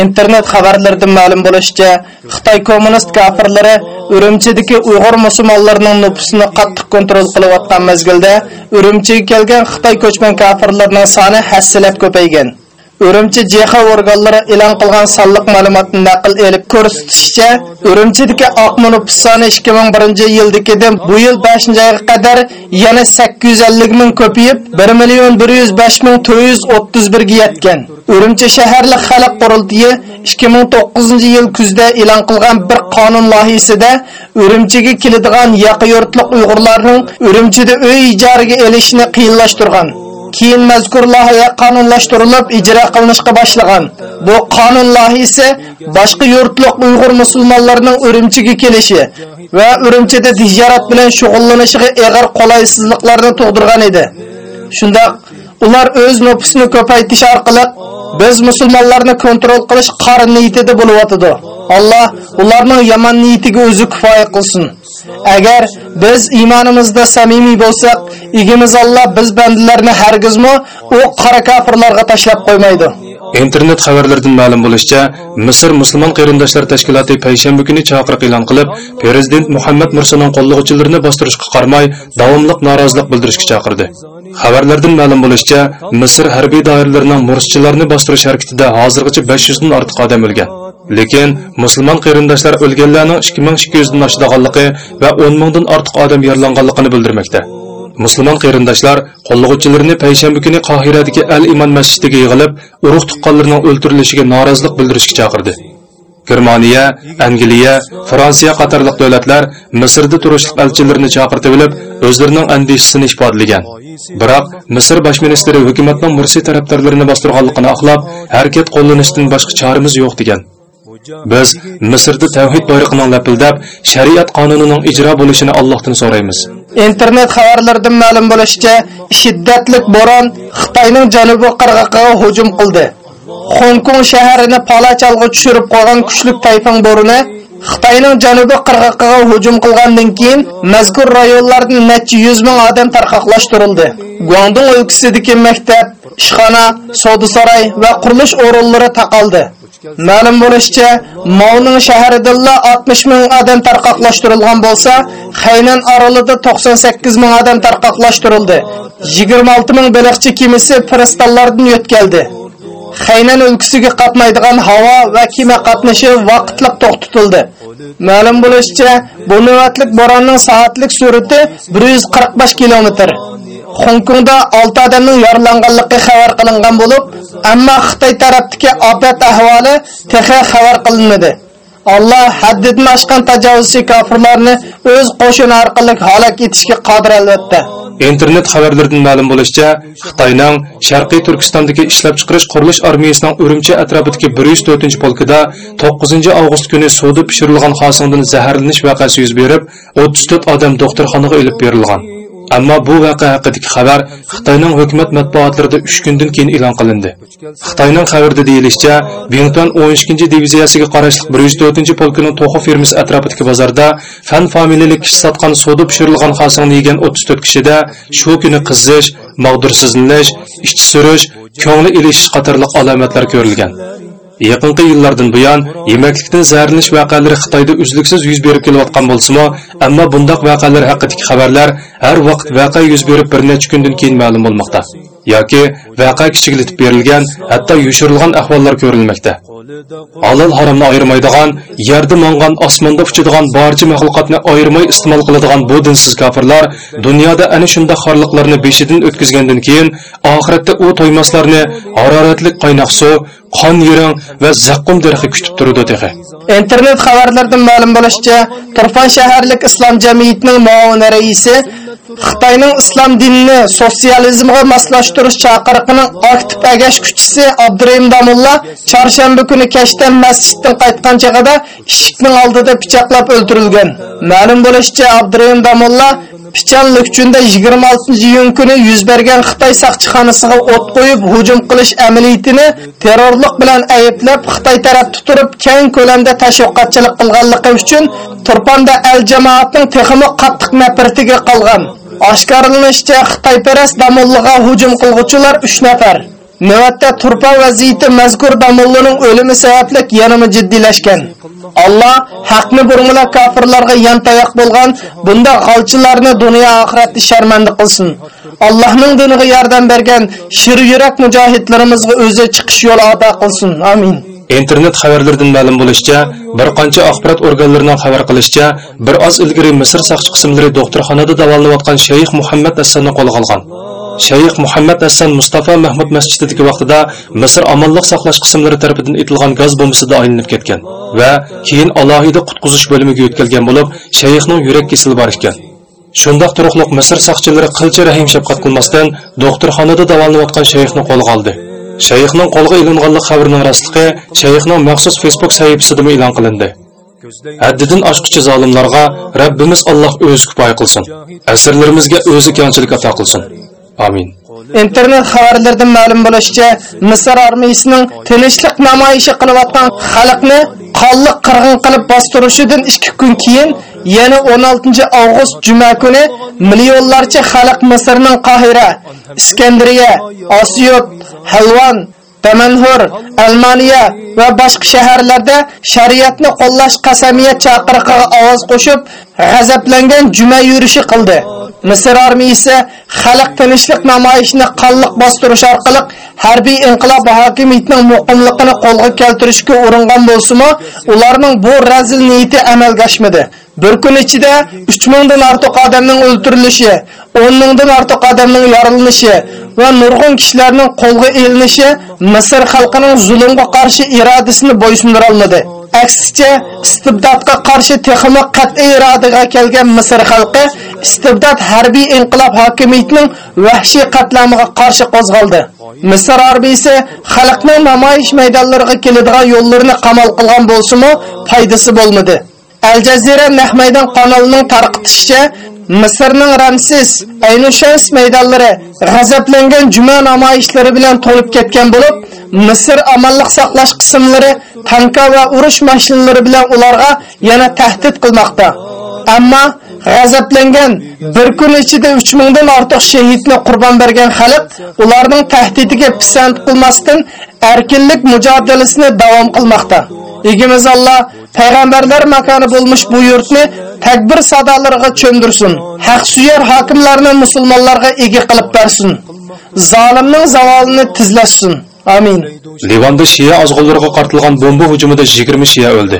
Internet xabarlaridan ma'lum bo'lishicha xitoy kommunist kafirlari urumchidagi uyg'ur musulmonlarining nufusini qattiq kontrol qilayotgan mezgilda urumchiga kelgan xitoy ko'chman kafirlarning soni hassilab ko'paygan Үрімчі JEXA organlari e'lon qilgan sonliq ma'lumotni naql elib ko'rsatishicha, Үрімчидagi oqma nufus 2001-yildagidan bu yil 5-oyga qadar yana 850 ming ko'payib, 1 million 105 ming 431 ga yetgan. Үрімчі shaharlik xalq qurultiyi 2009-yil kuzda e'lon qilgan bir qonun loyihasida Үрімчiga keladigan yaqi yurtliq Uyg'urlarning Үрімчida uy ijaraga elishini qiyinlashtirgan. Keyin mazkur loyiha qonunlashtirilib ijro qilinishga boshlagan. Bu qonun loyihasi boshqa yurtliq Uyg'ur musulmonlarining Urumchiga kelishi va Urumchida tijorat bilan shug'ullanishiga og'ir qolaysizliklarni tug'dirgan edi. Shunda ular o'z nufusini ko'paytirish orqali biz musulmonlarni kontrol qilish qora niyatida bo'lyotidi. Alloh ularning yomon niyatiga o'zi kifoya qilsin. Agar biz iymonimizda samimiy bo'lsak, igimiz Alloh biz bandalarni hargizmi u qora kafirlarga tashlab qo'ymaydi. Internet xabarlaridan ma'lum bo'lishicha misr musulmon qarindoshlar tashkiloti payshanba kuni chaqiriq e'lon qilib prezident muhammad mursining qo'llovchilarini bostirishga qaramay davomli norozilik bildirishga chaqirdi. Xabarlardan ma'lum bo'lishicha misr harbiy doiralarining murschilarni bostirish harakatida hozirgacha 500 dan ortiq odam o'lgan. Lekin musulmon qarindoshlar o'lganlarning 2200 dan oshadiganligi va 10 mingdan ortiq odam yaralanganligini bildirmoqda. Musulmon qarindoshlar qo'llovchilarini payshanba kuni qohiradagi al imon masjidiga yig'ilib urug' tuqqanlarning o'ldirilishiga norozilik bildirishga chaqirdi. Germaniya angliya fransiya qatorliq davlatlar misrda turishliq elchilarni chaqirtib olib o'zlarining andishisini ifodalagan biroq misr bosh ministri hukumatning mursiy tarafdorlarini bostirganligini aqlab harakat qo'llanishdan boshqa choramiz yo'q degan. Biz misrda tavhid bayrog'ining lapildab shariat qonunining ijro bo'lishini allohdan so'raymiz. Internet xabarlaridan ma'lum bo'lishicha shiddatli bo'ron xitoyning janubiy qirg'oqiga hujum qildi. Hong Kong shaharini palachalga tushirib qolgan kuchli tayfon bo'roni Xitoyning janubiy qirg'og'iga hujum qilgandan keyin mazkur rayonlardan necha yuz ming odam tarqoqlashtirildi. Guangdong o'lkasidagi maktab, ishxona, savdo saroy va qurilish o'rinlari taqaldi. Ma'lum bo'lishicha, Mauning shaharida 60 ming odam tarqoqlashtirilgan bo'lsa, Xaynan orolida 98 ming odam tarqoqlashtirildi. 26 ming baliqchi kemasi pristallardan o'tkazildi. Xeynan o'lkasiga qatmaydigan havo va kema qatnashi vaqtliq to'xtatildi. Ma'lum bo'lishicha, bu navbatlik bo'ronning soatlik surati 145 kilometr. Hong Kongda 6 odamning yaralanganligi xabar qilingan bo'lib, ammo Xitoy tarafdagi ofat ahvoli texi xabar qilinmadi. Allah haddini oshgan tajovuzchi kofirlarni o'z qo'shini orqali halok etishga qodir albatta. Internet xabarlaridan ma'lum bo'lishicha xitoyning sharqiy turkistondagi ishlab chiqarish qurilish armiyasining urumchi atrofidagi 104 polkida to'qqizinchi avgust kuni suvda pishirilgan hosildan zaharlanish voqeasi yuz berib 34 odam doktorxonaga olib berilgan. Ammo bu voqea haqidagi xabar xitoyning hukumat matbuotlarida 3 kundan keyin e'lon qilindi. Xitoyning xabarida deyilishicha bington 12 diviziyasiga qarashli 104 polkining to'xo firmasi atrofidagi bozorda fan familiyali kishi sotgan suvda pishirilgan hosilni yegan 34 kishida shu kuni qizish mag'dursizlanish ishchi surish ko'ngli ilishish qatorliq alomatlar ko'rilgan. Yaqinqi yillardan buyon yemaklikdan zaharlanish voqealari Xitoyda uzluksiz yuz berib kelayotgan bo'lsa-mu, ammo bundoq voqealar haqidagi xabarlar har vaqt voqea yuz berib bir necha kundan keyin ma'lum bo'lmoqda. Yoki vaqa kichiklatib berilgan, hatto yushirilgan ahvollar ko'rilmoqda. Halol haromni ayirmaydigan, yerda mongan, osmonda uchadigan barcha maxluqotni ayirmay iste'mol qiladigan bu dinsiz kofirlar dunyoda ana shunda xorliqlarni beshidan o'tkazgandan keyin oxiratda u to'ymaslarni haroratli qaynoq suv, qon yiring va zaqqum darxi kutib turadi dexe. internet xabarlaridan ma'lum bo'lishicha turfan shaharlik islom jamiyatining muavin raisi xitoyning islom dinini sotsializmga moslashtirish chaqiriqining aktiv agash kuchisi abdurahim damulla chorshanba kuni kashdan masjiddan qaytgan chog'ida eshikning oldida pichoqlab o'ldirilgan ma'lum bo'lishicha abdurahim damulla Pichanlik uchunda 26 iyun kuni yuz bergan Xitoy saqchixonasiga o't qo'yib hujum qilish amaliyotini terrorlik bilan ayblab Xitoy tarafda turib keng ko'lamda tashviqotchilik qilganligi uchun Turpanda al jamoatning texmi qattiq nafratiga qolgan. Oshkorlanishicha Xitoyparast damollaga hujum qilg'uchilar 3 nafar. Navbatda turpa vaziyati mazkur damollaning o'limi sababli yanama jiddiylashgan. Allah haqni burmala kofirlarga yantayoq bo'lgan bunda g'alchilarni dunyo oxiratda sharmanda qilsin. Allohning diniga yordam bergan shir yurak mujohidlarimizga o'zi chiqish yo'li ato qilsin. Amin. Internet xabarlaridan ma'lum bo'lishicha bir qancha axborot organlarining xabar qilishicha bir oz ilgari misr saqchi qismlari doktorxonada davolanayotgan shayx muhammad assanni qo'lga olgan. Shayx muhammad assan mustafa mahmud masjididagi vaqtida misr omonlik saqlash qismlari tarafidan etilgan gaz bombasida aylanib ketgan va keyin alohida qutqizish bo'limiga o'tkazilgan bo'lib shayxning yurak kesili bor ekan shundoq turuqliq misr saqchilari qilcha rahim shafqat qilmasdan doktorxonada davolanayotgan shayxni qo'lga oldi. Shayxning qo'lga ilinganlik xabarining rostligi shayxning maxsus facebook sahifasida e'lon qilindi. Haddidan oshquchi zolimlarga Rabbimiz Alloh o'zi kifoya qilsin. Asrlarimizga o'zi kamchilik ato qilsin. Amin. Internet xabarlaridan ma'lum bo'lishicha misr armiyasining tinchlik namoyishi qilayotgan xalqni qonliq qirg'in qilib bostirishidan ikki kun keyin yana 16 avgust juma kuni millionlarcha xalq misrning qohira iskandariya osiyot halvon Damanhur, Almaniya va boshqa shaharlarda shariatni qo'llash qasamiyat chaqiriqiga ovoz qo'shib, g'azablangan juma yurishi qildi. Misr armiyasi xalq tinchlik namoyishini qalliq bostirish orqali harbiy inqilob hokimiyatining muqimligini qo'lga keltirishga uringan bo'lsa-mu, ularning bu razil niyati amalga oshmadi. Bir kun ichida 3000 dan ortiq odamning o'ldirilishi, 10 mingdan ortiq odamning yorilinishi va nurg'un kishilarning qo'lga ilinishi Misr xalqining zulmga qarshi irodasini bo'ysundira olmadi. Aksicha, istibdodga qarshi texmi qat'iy irodaga kelgan Misr xalqi istibdod harbiy inqilob hokimiyatining vahshiy qatlamiga qarshi qo'zg'aldi. Misr harbiysi xalqning namoyish maydonlariga keladigan yo'llarini qamal qilgan bo'lsa-mu, foydasi bo'lmadi. Al Jazeera Nahmaydan kanalining tarqitishicha Misrning Ramses, Aynuşans maydonlari g'azablangan juma namoyishlari bilan to'lib ketgan bo'lib, Misr amallik saqlash qismlari tanka va urush mashinalari bilan ularga yana tahdid qilmoqda. Ammo g'azablangan bir kun ichida 3000 dan ortiq shahidni qurbon bergan xalq ularning tahdidiga pisand qilmasdan erkinlik mujodilasini davom qilmoqda. İgimiz Allah Peygamberler makanı bulmuş bu yurtni tekbir sadalarına çöndürsün. Hak süyer hakimlerini Müslümanlarına igi kılıp versin. Zalimnin zavalını tizlesin. Amin. Livanda Shia azg'unlariga qartilgan bomba hujumida 20 Shia o'ldi.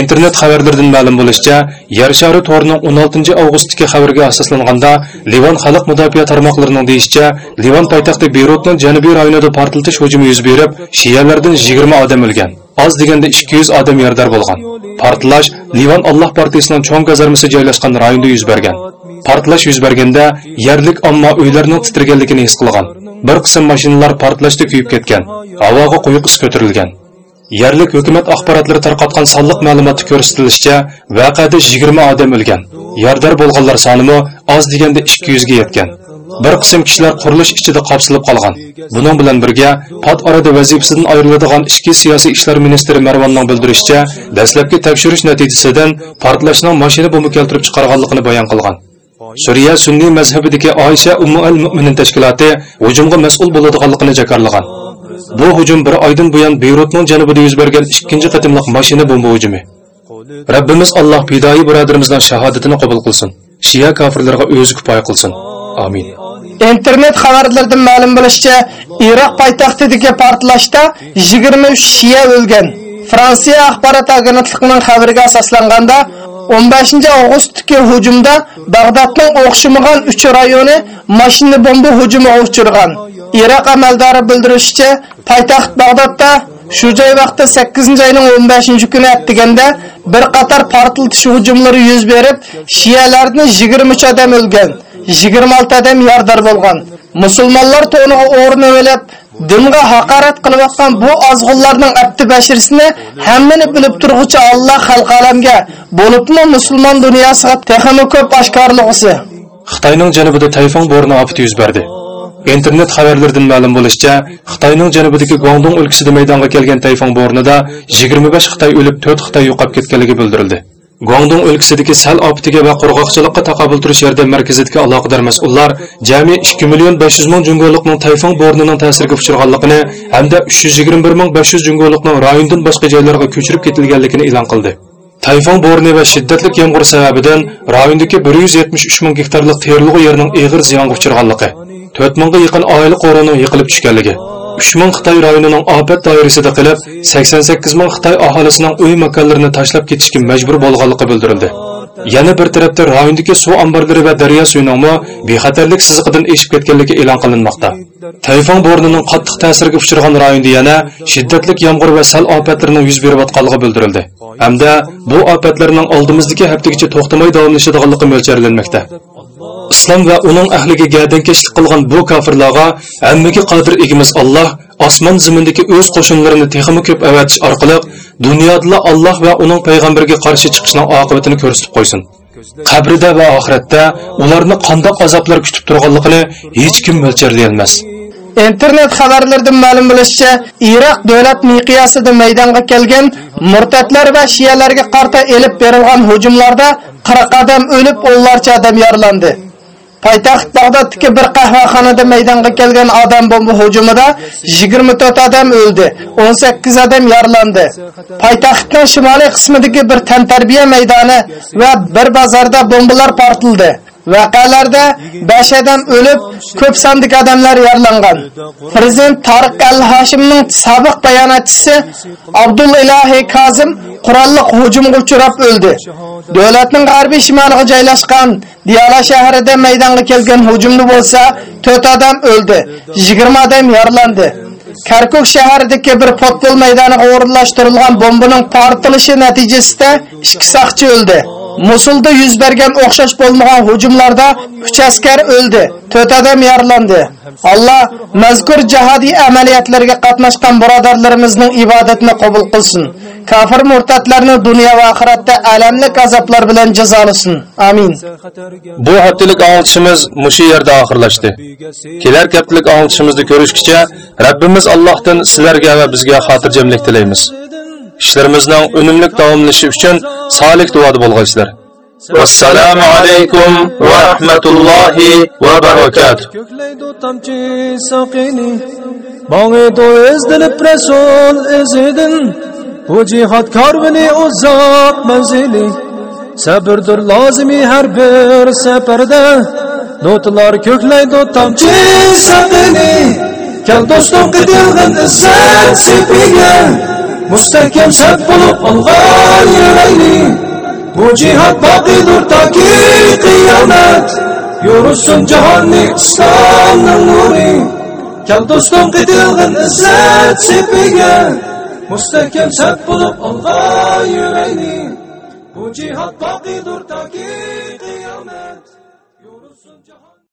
Internet xabarlaridan ma'lum bo'lishicha, Yer shari to'rining 16 avgustdagi xabarga asoslanganda, Livan xalq mudofaa tarmoqlarining deyishicha, Livan poytaxti Beyrutning janubiy rayonida portlatish hujumi yuz berib, Shialardan 20 odam o'lgan. oz deganda 200 odam yordar bo'lgan. Portlash Livan Alloh partiyasining cho'ng gazarmasi joylashgan rayonda yuz bergan. Portlash yuz berganda yerlik ammo uylarning titraganligini his qilgan. Bir qism mashinalar portlashda kuyib ketgan. Havoga quyuq is ko'tarilgan. Yerlik hukumat axborotlari tarqatgan sonliq ma'lumotda ko'rsatilishicha, voqeada 20 odam o'lgan. Yordar bo'lganlar soni oz deganda 200 ga yetgan. bir qism kishilar qurilish ichida qopsilib qolgan. Buning bilan birga pat orada vazifasidan ayriladigan ichki siyosiy ishlar ministri Marvonning bildirishicha, dastlabki tekshirish natijasidan portlashning mashina bomba keltirib chiqarganligini bayon qilgan. Suriya sunniy mazhabidagi Oysha Ummu al-Mu'minin tashkiloti hujumga mas'ul bo'ladiganligini jakarlagan. Bu hujum bir oydan buyon Beyrutning janubida yuz bergan ikkinchi qatimliq mashina bomba hujumi. Rabbimiz Alloh fidoyi birodarimizning shahodatini qabul qilsin. Shia kofirlarga o'zi kifoya qilsin. Amin. internet xabarlaridan ma'lum bo'lishicha iroq poytaxtidagi portlashda 23 shiya o'lgan fransiya axborot agentligining xabariga asoslanganda 15 avgustdagi hujumda bag'dodning o'xshamagan 3 rayoni mashina bomba hujumiga uchirgan iroq amaldori bildirishicha poytaxt bag'dodda shu joy vaqtda 8 oyning 15 kuni atdiganda bir qator portlatish hujumlari yuz berib shiyalarning 23 odam o'lgan 26 odam yordar bo'lgan. Musulmonlar to'niga o'rni o'lib, dinga haqorat qilayotgan bu ozg'unlarning abdi bashirisini hammani bilib turg'uchi Alloh xalqalamga bo'libmi musulmon dunyosiga texmi ko'p oshkorlig'isi. Xitoyning janubida tayfun bo'roni ofati yuz berdi. Internet xabarlaridan ma'lum bo'lishicha, Xitoyning janubidagi Guangdong o'lkasida maydonga kelgan tayfun bo'ronida 25 Xitoy o'lib, 4 Xitoy yo'qolib ketganligi bildirildi. Guangdong o'lkasidagi sel optiga va qurg'oqchilikqa taqobil turish yordam markazidagi aloqador mas'ullar jami 2 million 500 ming jungolikning tayfun bo'rnining ta'siriga uchraganligini hamda 321 ming 500 jungolikning rayondan boshqa joylarga ko'chirib ketilganligini e'lon qildi. Tayfun bo'rni va shiddatli yomg'ir sababidan rayondagi 173 ming gektarlik terilg'u yerning og'ir ziyonga uchraganligi, 4 mingga yaqin oila qo'rining yiqilib tushganligi 3 ming Xitoy rayonining ofat doirasida qilib 88 ming Xitoy aholisining uy makonlarini tashlab ketishga majbur bo'lganligi bildirildi. Yana bir tarafda rayondagi suv omborlari va daryo suyining bexatarlik siziqidan eshib ketganligi e'lon qilinmoqda. Tayfon bo'rnining qattiq ta'siriga uchragan rayonda yana shiddatli yomg'ir va sel ofatlarining yuz berayotganligi bildirildi. Hamda bu ofatlarning oldimizdagi haftagacha to'xtamay davomlashadiganligi mo'ljallanmoqda. Islom va uning ahliga gardankashlik qilgan bu kofirlarga hammaga qodir egimiz Alloh osmon zimindagi o'z qo'shinlarini texmi ko'p avatish orqali dunyoda Alloh va uning payg'ambariga qarshi chiqishning oqibatini ko'rsatib qo'ysin. Qabrida va oxiratda ularni qandoq azoblar kutib turganligini hech kim mo'ljarlay olmas. internet xabarlaridan ma'lum bo'lishicha iroq davlat miqyosida maydonga kelgan murtadlar va shiyalarga qarta elib berilgan hujumlarda 40 odam o'lib, o'nlarcha odam yaralandi. Poytaxt Bag'doddagi bir qahvaxonada maydonga kelgan odam bomba hujumida 24 odam o'ldi, 18 odam yaralandi. Poytaxtning shimoliy qismidagi bir tantarbiya maydoni va bir bozorda bombalar portildi. Vaqalarda 5 odam o'lib, ko'p sondagi odamlar yaralangan. Prezident Tariq Al-Hashimning sobiq bayonotchisi Abdul Ilahi Kazim qurolliq hujumga uchrab o'ldi. Davlatning g'arbiy shimoliga joylashgan Diyala shahrida maydonga kelgan hujumni bo'lsa, 4 odam o'ldi, 20 odam yaralandi. Karkuk shahridagi bir futbol maydoniga o'rinlashtirilgan bombaning portilishi natijasida 2 saqchi o'ldi. Musulda yuz bergan o'xshash bo'lmagan hujumlarda 3 askar o'ldi, 4 odam yaralandi. Alloh mazkur jihodiy amaliyotlarga qatnashgan birodarlarimizning ibodatini qabul qilsin. Kafir murtatlarni dunyo va oxiratda alamli azoblar bilan jazolasin. Amin. Bu haftalik anglitishimiz mushu yerda oxirlashdi. Kelar haftalik anglitishimizni ko'rishgacha Rabbimiz Allohdan sizlarga va bizga xotirjamlik tilaymiz. Ishlarimizning unumli davomlashi uchun solih duoda bo'lg'aysizlar vassalomu alaykum va rahmatullohi va barakatuh. Ko'klaydi tomchi soqini bog'idu ezdilib rasul izidin bu jihod korvini uzoq manzili sabrdir lozimi har bir safarda. Notalar ko'klaydi tomchi soqini kel do'stim qitilg'in izzat sepiga mustahkam saf bo'lib olgan yurayli bu jihad boqiydir toki qiyomat yo'rusin jahonni islomning nuri. Kal do'stim qitilg'in izzat sepiga mustahkam saf bo'lib olgan yurayli bu jihad boqiydir toki